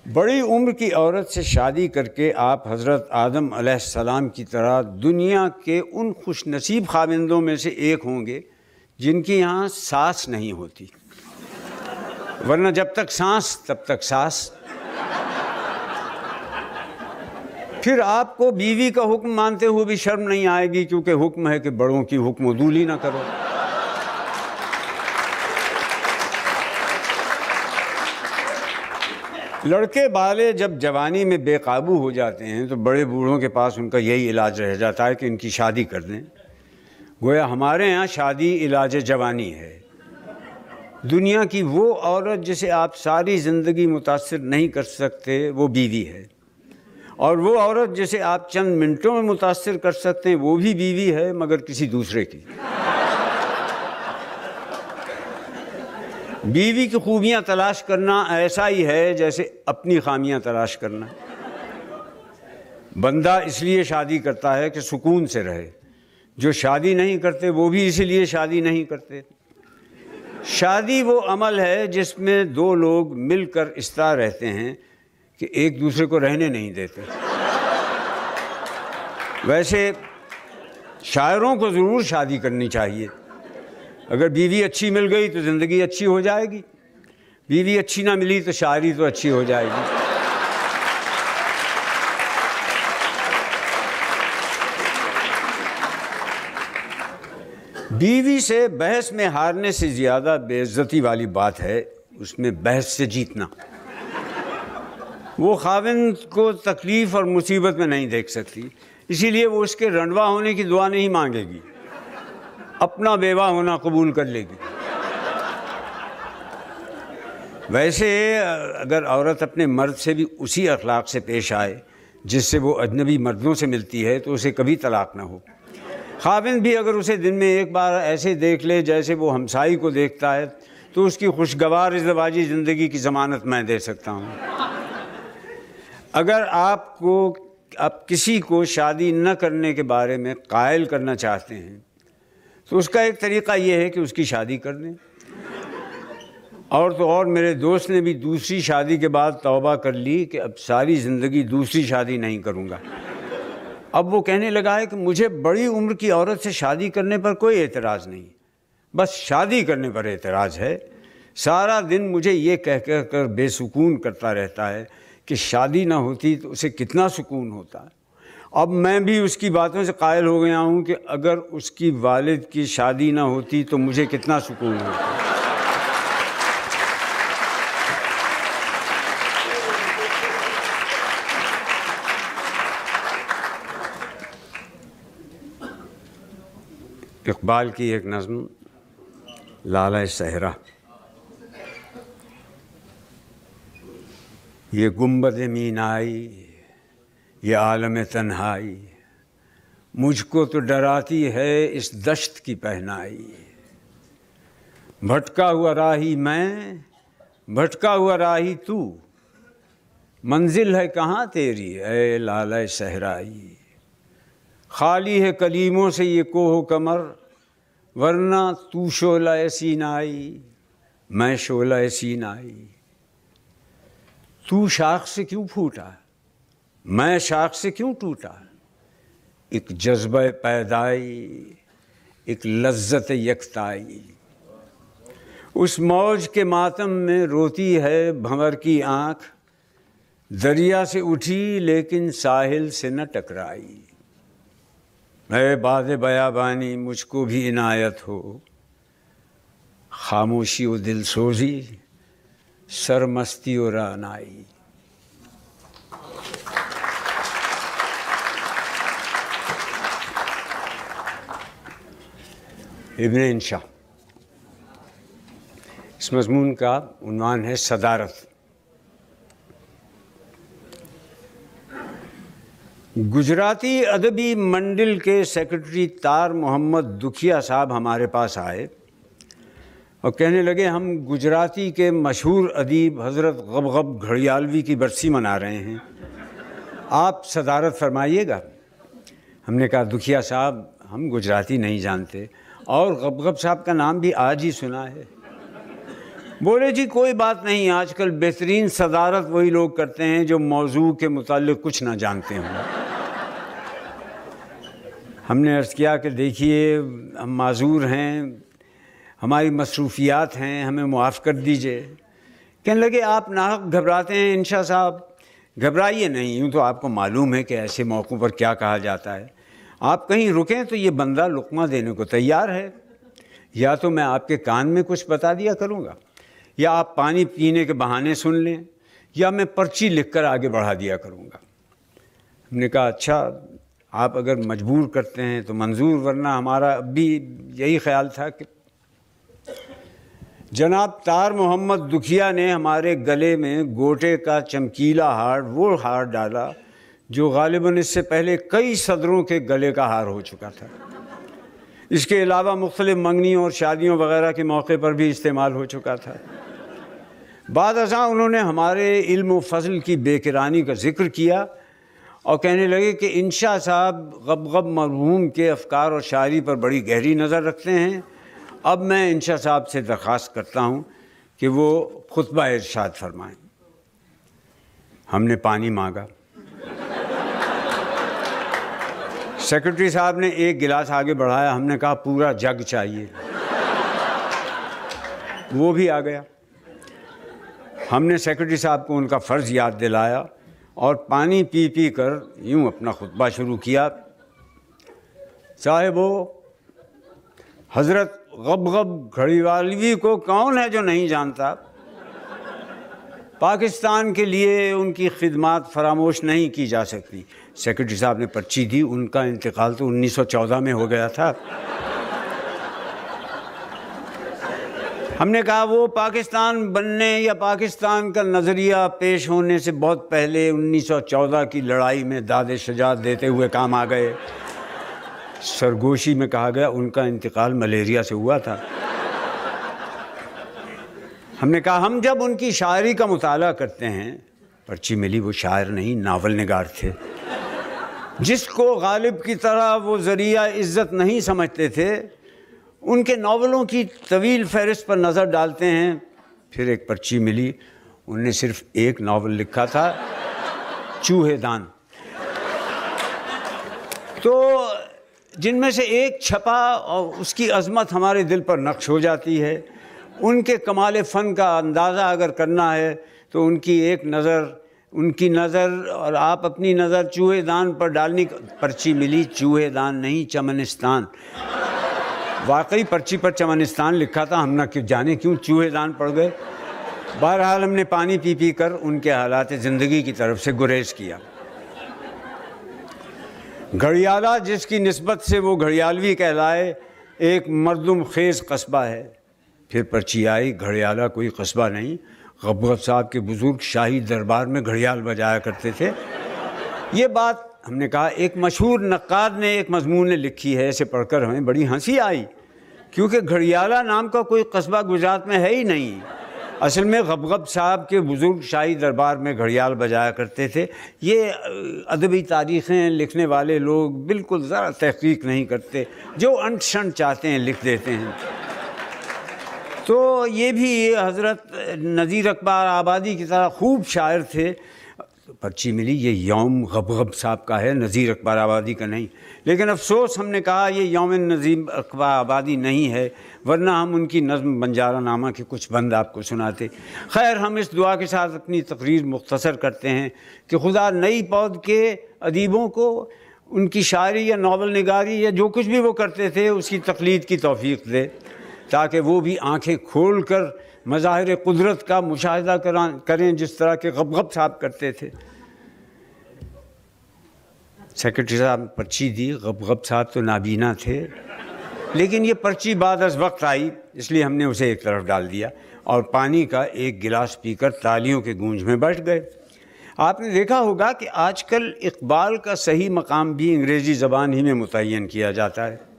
بڑی عمر کی عورت سے شادی کر کے آپ حضرت آدم علیہ السلام کی طرح دنیا کے ان خوش نصیب خاوندوں میں سے ایک ہوں گے جن کی یہاں سانس نہیں ہوتی۔ ورنہ جب تک سانس، تب تک سانس پھر آپ کو بیوی کا حکم مانتے ہوئے بھی شرم نہیں آئے گی کیونکہ حکم ہے کہ بڑوں کی حکم و دولی نہ کرو۔ لڑکے بالے جب جوانی میں بے قابو ہو جاتے ہیں تو بڑے بوڑھوں کے پاس ان کا یہی علاج رہ جاتا ہے کہ ان کی شادی کر دیں۔ گویا ہمارے یہاں شادی علاج جوانی ہے۔ دنیا کی وہ عورت جسے آپ ساری زندگی متاثر نہیں کر سکتے، وہ بیوی ہے۔ اور وہ عورت جسے آپ چند منٹوں میں متاثر کر سکتے ہیں، وہ بھی بیوی ہے مگر کسی دوسرے کی۔ بیوی کی خوبیاں تلاش کرنا ایسا ہی ہے جیسے اپنی خامیاں تلاش کرنا۔ بندہ اس لیے شادی کرتا ہے کہ سکون سے رہے۔ جو شادی نہیں کرتے وہ بھی اسی لیے شادی نہیں کرتے۔ شادی وہ عمل ہے جس میں دو لوگ مل کر اس طرح رہتے ہیں کہ ایک دوسرے کو رہنے نہیں دیتے۔ ویسے شاعروں کو ضرور شادی کرنی چاہیے۔ اگر بیوی اچھی مل گئی تو زندگی اچھی ہو جائے گی۔ بیوی اچھی نہ ملی تو شاعری تو اچھی ہو جائے گی۔ بیوی سے بحث میں ہارنے سے زیادہ بے عزتی والی بات ہے اس میں بحث سے جیتنا۔ وہ خاوند کو تکلیف اور مصیبت میں نہیں دیکھ سکتی، اسی لیے وہ اس کے رنڈوا ہونے کی دعا نہیں مانگے گی۔ اپنا بیوہ ہونا قبول کر لے گی۔ ویسے اگر عورت اپنے مرد سے بھی اسی اخلاق سے پیش آئے، جس سے وہ اجنبی مردوں سے ملتی ہے، تو اسے کبھی طلاق نہ ہو۔ خاوند بھی اگر اسے دن میں ایک بار ایسے دیکھ لے جیسے وہ ہمسائی کو دیکھتا ہے، تو اس کی خوشگوار ازدواجی زندگی کی ضمانت میں دے سکتا ہوں۔ اگر آپ کو اب کسی کو شادی نہ کرنے کے بارے میں قائل کرنا چاہتے ہیں تو اس کا ایک طریقہ یہ ہے کہ اس کی شادی کر دیں۔ اور تو اور میرے دوست نے بھی دوسری شادی کے بعد توبہ کر لی کہ اب ساری زندگی دوسری شادی نہیں کروں گا۔ اب وہ کہنے لگا ہے کہ مجھے بڑی عمر کی عورت سے شادی کرنے پر کوئی اعتراض نہیں۔ بس شادی کرنے پر اعتراض ہے۔ سارا دن مجھے یہ کہہ کہہ کر بے سکون کرتا رہتا ہے کہ شادی نہ ہوتی تو اسے کتنا سکون ہوتا۔ ہے اب میں بھی اس کی باتوں سے قائل ہو گیا ہوں کہ اگر اس کی والد کی شادی نہ ہوتی تو مجھے کتنا سکون ہوتا۔ اقبال کی ایک نظم، لالہ صحرا۔ یہ گنبد مینائی یہ عالم تنہائی، مجھ کو تو ڈراتی ہے اس دشت کی پہنائی۔ بھٹکا ہوا راہی میں، بھٹکا ہوا راہی تو۔ منزل ہے کہاں تیری، اے لال صحرائی؟ خالی ہے کلیموں سے یہ کوہ کمر، ورنہ تو شولہ سینائی، میں شولہ سینائی۔ تو شاخ سے کیوں پھوٹا؟ میں شاخ سے کیوں ٹوٹا؟ ایک جذبہ پیدائی، ایک لذت یکتائی۔ اس موج کے ماتم میں روتی ہے بھنور کی آنکھ، دریا سے اٹھی لیکن ساحل سے نہ ٹکرائی۔ اے باد بیابانی، مجھ کو بھی عنایت ہو۔ خاموشی و دل سوزی، سرمستی و رانائی۔ ابن انشا اس مضمون کا عنوان ہے صدارت۔ گجراتی ادبی منڈل کے سیکرٹری تار محمد دکھیا صاحب ہمارے پاس آئے اور کہنے لگے، ہم گجراتی کے مشہور ادیب حضرت غب غب گھڑیالوی کی برسی منا رہے ہیں۔ آپ صدارت فرمائیے گا؟ ہم نے کہا، دکھیا صاحب، ہم گجراتی نہیں جانتے۔ اور غب غب صاحب کا نام بھی آج ہی سنا ہے۔ بولے جی کوئی بات نہیں، آج کل بہترین صدارت وہی لوگ کرتے ہیں جو موضوع کے متعلق کچھ نہ جانتے ہوں۔ ہم نے عرض کیا کہ دیکھیے، ہم معذور ہیں، ہماری مصروفیات ہیں، ہمیں معاف کر دیجیے۔ کہنے لگے، آپ ناحق گھبراتے ہیں انشاء صاحب۔ گھبرائیے نہیں، یوں تو آپ کو معلوم ہے کہ ایسے موقعوں پر کیا کہا جاتا ہے۔ آپ کہیں رکیں تو یہ بندہ لقمہ دینے کو تیار ہے۔ یا تو میں آپ کے کان میں کچھ بتا دیا کروں گا۔ یا آپ پانی پینے کے بہانے سن لیں۔ یا میں پرچی لکھ کر آگے بڑھا دیا کروں گا۔ ہم نے کہا اچھا آپ اگر مجبور کرتے ہیں تو منظور، ورنہ ہمارا اب بھی یہی خیال تھا کہ جناب تار محمد دکھیا نے ہمارے گلے میں گوٹے کا چمکیلا ہار، وہ ہار ڈالا۔ جو غالباً اس سے پہلے کئی صدروں کے گلے کا ہار ہو چکا تھا۔ اس کے علاوہ مختلف منگنیوں اور شادیوں وغیرہ کے موقع پر بھی استعمال ہو چکا تھا۔ بعد ازاں انہوں نے ہمارے علم و فضل کی بے کرانی کا ذکر کیا اور کہنے لگے کہ انشاء صاحب غب غب مرحوم کے افکار اور شاعری پر بڑی گہری نظر رکھتے ہیں۔ اب میں انشاء صاحب سے درخواست کرتا ہوں کہ وہ خطبہ ارشاد فرمائیں۔ ہم نے پانی مانگا۔ سیکرٹری صاحب نے ایک گلاس آگے بڑھایا، ہم نے کہا پورا جگ چاہیے۔ وہ بھی آ گیا۔ ہم نے سیکرٹری صاحب کو ان کا فرض یاد دلایا اور پانی پی پی کر یوں اپنا خطبہ شروع کیا۔ صاحب، وہ حضرت غب غب گھڑی والوی کو کون ہے جو نہیں جانتا؟ پاکستان کے لیے ان کی خدمات فراموش نہیں کی جا سکتی۔ سیکرٹری صاحب نے پرچی دی، ان کا انتقال تو انیس سو چودہ میں ہو گیا تھا۔ ہم نے کہا وہ پاکستان بننے یا پاکستان کا نظریہ پیش ہونے سے بہت پہلے انیس سو چودہ کی لڑائی میں داد شجاعت دیتے ہوئے کام آ گئے۔ سرگوشی میں کہا گیا، ان کا انتقال ملیریا سے ہوا تھا۔ ہم نے کہا، ہم جب ان کی شاعری کا مطالعہ کرتے ہیں، پرچی ملی، وہ شاعر نہیں، ناول نگار تھے۔ جس کو غالب کی طرح وہ ذریعہ عزت نہیں سمجھتے تھے، ان کے ناولوں کی طویل فہرست پر نظر ڈالتے ہیں۔ پھر ایک پرچی ملی، ان نے صرف ایک ناول لکھا تھا، چوہے دان۔ تو جن میں سے ایک چھپا اور اس کی عظمت ہمارے دل پر نقش ہو جاتی ہے۔ ان کے کمال فن کا اندازہ اگر کرنا ہے تو ان کی ایک نظر ان کی نظر اور آپ اپنی نظر چوہے دان پر ڈالنے پرچی ملی، چوہے دان نہیں، چمنستان۔ واقعی پرچی پر چمنستان لکھا تھا، ہم نہ جانے کیوں چوہے دان پڑ گئے۔ بہرحال ہم نے پانی پی پی کر ان کے حالات زندگی کی طرف سے گریز کیا۔ گھڑیالہ، جس کی نسبت سے وہ گھڑیالوی کہلائے، ایک مردم خیز قصبہ ہے۔ پھر پرچی آئی، گھڑیالہ کوئی قصبہ نہیں۔ غبغب صاحب کے بزرگ شاہی دربار میں گھڑیال بجایا کرتے تھے۔ یہ بات ہم نے کہا، ایک مشہور نقاد نے، ایک مضمون نے لکھی ہے، اسے پڑھ کر ہمیں بڑی ہنسی آئی۔ کیونکہ گھڑیالہ نام کا کوئی قصبہ گجرات میں ہے ہی نہیں۔ اصل میں غبغب صاحب کے بزرگ شاہی دربار میں گھڑیال بجایا کرتے تھے۔ یہ ادبی تاریخیں لکھنے والے لوگ بالکل ذرا تحقیق نہیں کرتے، جو انٹ شنٹ چاہتے ہیں لکھ دیتے ہیں۔ تو یہ بھی حضرت نذیر اقبال آبادی کی طرح خوب شاعر تھے۔ پرچی ملی، یہ یوم غبغب صاحب کا ہے، نذیر اقبال آبادی کا نہیں۔ لیکن افسوس، ہم نے کہا یہ یوم نظیر اقبال آبادی نہیں ہے، ورنہ ہم ان کی نظم بنجارہ نامہ کے کچھ بند آپ کو سناتے۔ خیر، ہم اس دعا کے ساتھ اپنی تقریر مختصر کرتے ہیں کہ خدا نئی پود کے ادیبوں کو ان کی شاعری یا ناول نگاری یا جو کچھ بھی وہ کرتے تھے، اس کی تقلید کی توفیق دے۔ تاکہ وہ بھی آنکھیں کھول کر مظاہر قدرت کا مشاہدہ کریں جس طرح کے غب غب صاحب کرتے تھے۔ سیکرٹری صاحب پرچی دی غب غب صاحب تو نابینا تھے۔ لیکن یہ پرچی بعد از وقت آئی، اس لیے ہم نے اسے ایک طرف ڈال دیا اور پانی کا ایک گلاس پی کر تالیوں کے گونج میں بیٹھ گئے۔ آپ نے دیکھا ہوگا کہ آج کل اقبال کا صحیح مقام بھی انگریزی زبان ہی میں متعین کیا جاتا ہے۔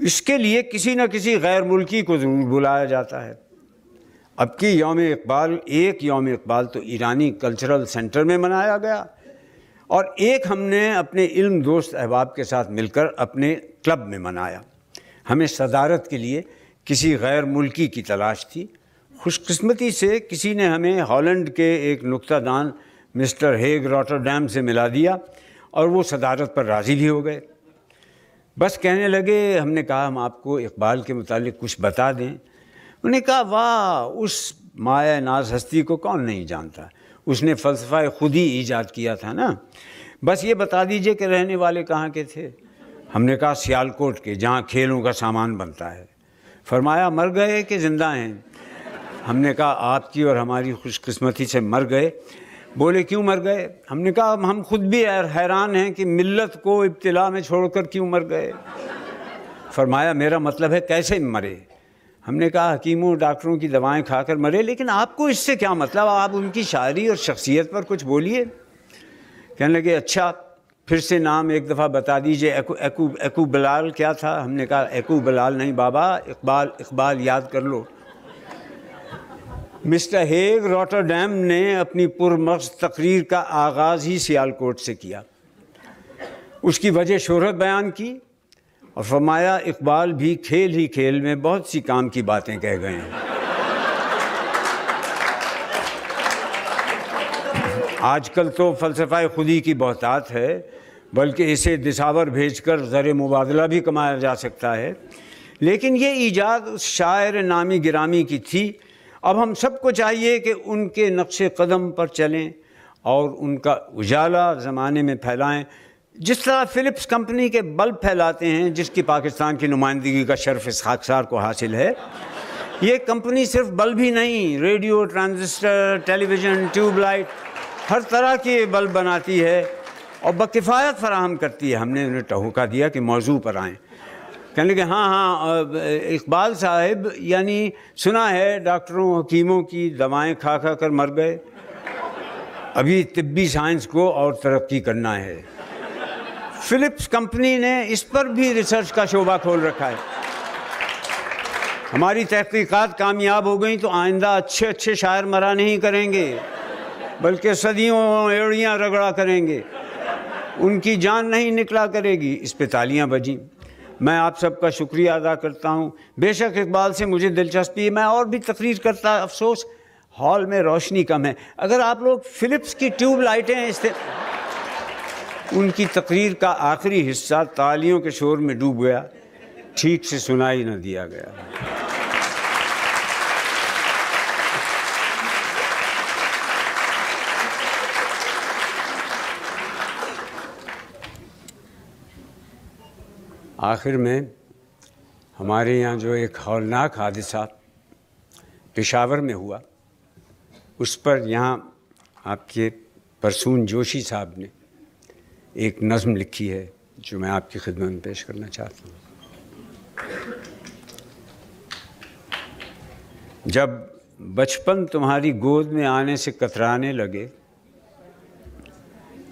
اس کے لیے کسی نہ کسی غیر ملکی کو ضرور بلایا جاتا ہے۔ اب کی یوم اقبال، ایک یوم اقبال تو ایرانی کلچرل سینٹر میں منایا گیا۔ اور ایک ہم نے اپنے علم دوست احباب کے ساتھ مل کر اپنے کلب میں منایا۔ ہمیں صدارت کے لیے کسی غیر ملکی کی تلاش تھی۔ خوش قسمتی سے کسی نے ہمیں ہالینڈ کے ایک نقطہ دان مسٹر ہیگ راٹر ڈیم سے ملا دیا اور وہ صدارت پر راضی بھی ہو گئے۔ بس کہنے لگے، ہم نے کہا، ہم آپ کو اقبال کے متعلق کچھ بتا دیں۔ انہوں نے کہا، واہ، اس مایا ناز ہستی کو کون نہیں جانتا؟ اس نے فلسفہ خود ہی ایجاد کیا تھا نا۔ بس یہ بتا دیجیے کہ رہنے والے کہاں کے تھے؟ ہم نے کہا سیال کوٹ کے، جہاں کھیلوں کا سامان بنتا ہے۔ فرمایا، مر گئے کہ زندہ ہیں؟ ہم نے کہا، آپ کی اور ہماری خوش قسمتی سے مر گئے۔ بولے کیوں مر گئے؟ ہم نے کہا، ہم خود بھی حیران ہیں کہ ملت کو ابتلا میں چھوڑ کر کیوں مر گئے؟ فرمایا، میرا مطلب ہے کیسے مرے؟ ہم نے کہا، حکیموں، ڈاکٹروں کی دوائیں کھا کر مرے، لیکن آپ کو اس سے کیا مطلب؟ آپ ان کی شاعری اور شخصیت پر کچھ بولیے؟ کہنے لگے اچھا پھر سے نام ایک دفعہ بتا دیجیے ایکو ایکو ایکو بلال کیا تھا؟ ہم نے کہا ایکو بلال نہیں بابا، اقبال اقبال یاد کر لو۔ مسٹر ہیگ روٹر ڈیم نے اپنی پرمغز تقریر کا آغاز ہی سیال کوٹ سے کیا۔ اس کی وجہ شہرت بیان کی اور فرمایا اقبال بھی کھیل ہی کھیل میں بہت سی کام کی باتیں کہہ گئے ہیں۔ آج کل تو فلسفہ خودی کی بہتات ہے، بلکہ اسے دساور بھیج کر زر مبادلہ بھی کمایا جا سکتا ہے۔ لیکن یہ ایجاد اس شاعر نامی گرامی کی تھی۔ اب ہم سب کو چاہیے کہ ان کے نقش قدم پر چلیں اور ان کا اجالا زمانے میں پھیلائیں۔ جس طرح فلپس کمپنی کے بلب پھیلاتے ہیں، جس کی پاکستان کی نمائندگی کا شرف اس خاکسار کو حاصل ہے، یہ کمپنی صرف بلب ہی نہیں، radio, transistor television tube light, ہر طرح کی بلب بناتی ہے اور بکفایت فراہم کرتی ہے۔ ہم نے انہیں ٹہوکا دیا کہ موضوع پر آئیں۔ کہنے کہ ہاں ہاں اقبال صاحب یعنی سنا ہے ڈاکٹروں، حکیموں کی دوائیں کھا کھا کر مر گئے۔ ابھی طبی سائنس کو اور ترقی کرنا ہے۔ فلپس کمپنی نے اس پر بھی ریسرچ کا شعبہ کھول رکھا ہے۔ ہماری تحقیقات کامیاب ہو گئیں تو آئندہ اچھے اچھے شاعر مرا نہیں کریں گے، بلکہ صدیوں ایڑیاں رگڑا کریں گے۔ ان کی جان نہیں نکلا کرے گی۔ اس پہ تالیاں بجیں۔ میں آپ سب کا شکریہ ادا کرتا ہوں۔ بے شک اقبال سے مجھے دلچسپی ہے، میں اور بھی تقریر کرتا، افسوس، ہال میں روشنی کم ہے۔ اگر آپ لوگ فلپس کی ٹیوب لائٹیں ان کی تقریر کا آخری حصہ تالیوں کے شور میں ڈوب گیا۔ ٹھیک سے سنائی نہ دیا گیا۔ آخر میں ہمارے یہاں جو ایک ہولناک حادثہ پشاور میں ہوا، اس پر یہاں آپ کے پرسون جوشی صاحب نے ایک نظم لکھی ہے جو میں آپ کی خدمت میں پیش کرنا چاہتا ہوں۔ جب بچپن تمہاری گود میں آنے سے کترانے لگے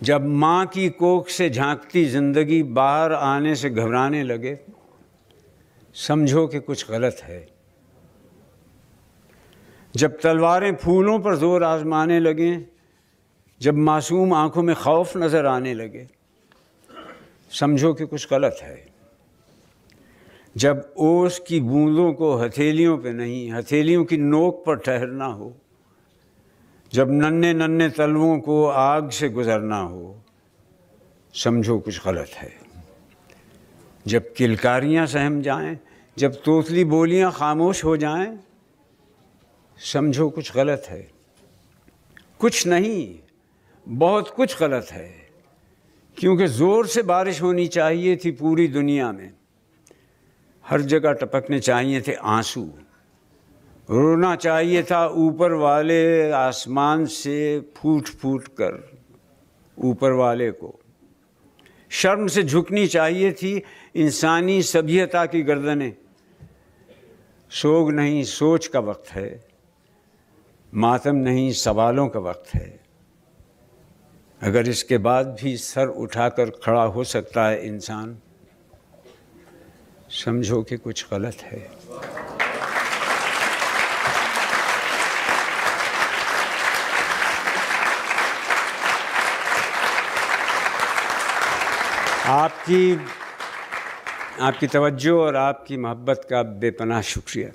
جب ماں کی کوکھ سے جھانکتی زندگی باہر آنے سے گھبرانے لگے، سمجھو کہ کچھ غلط ہے۔ جب تلواریں پھولوں پر زور آزمانے لگیں، جب معصوم آنکھوں میں خوف نظر آنے لگے، سمجھو کہ کچھ غلط ہے۔ جب اوس کی بوندوں کو ہتھیلیوں پہ نہیں، ہتھیلیوں کی نوک پر ٹھہرنا ہو جب ننے ننے تلووں کو آگ سے گزرنا ہو، سمجھو کچھ غلط ہے۔ جب کلکاریاں سہم جائیں، جب توتلی بولیاں خاموش ہو جائیں، سمجھو کچھ غلط ہے۔ کچھ نہیں، بہت کچھ غلط ہے۔ کیونکہ زور سے بارش ہونی چاہیے تھی پوری دنیا میں۔ ہر جگہ ٹپکنے چاہیے تھے آنسو۔ رونا چاہیے تھا اوپر والے آسمان سے پھوٹ پھوٹ کر، اوپر والے کو۔ شرم سے جھکنی چاہیے تھی انسانی سبھیتا کی گردنیں۔ سوگ نہیں، سوچ کا وقت ہے۔ ماتم نہیں، سوالوں کا وقت ہے۔ اگر اس کے بعد بھی سر اٹھا کر کھڑا ہو سکتا ہے انسان، سمجھو کہ کچھ غلط ہے۔ آپ کی آپ کی توجہ اور آپ کی محبت کا بے پناہ شکریہ۔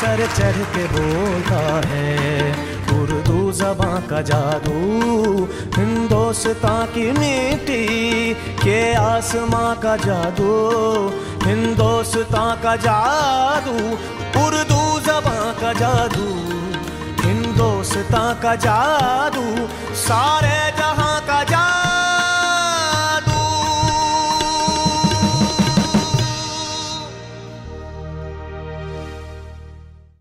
سر چڑھ کے بولتا ہے، اردو زباں کا جادو، ہندوستان کی مٹی کے آسماں کا جادو، ہندوستان کا جادو، اردو زباں کا جادو۔ دوستاں کا جادو سارے جہاں کا جادو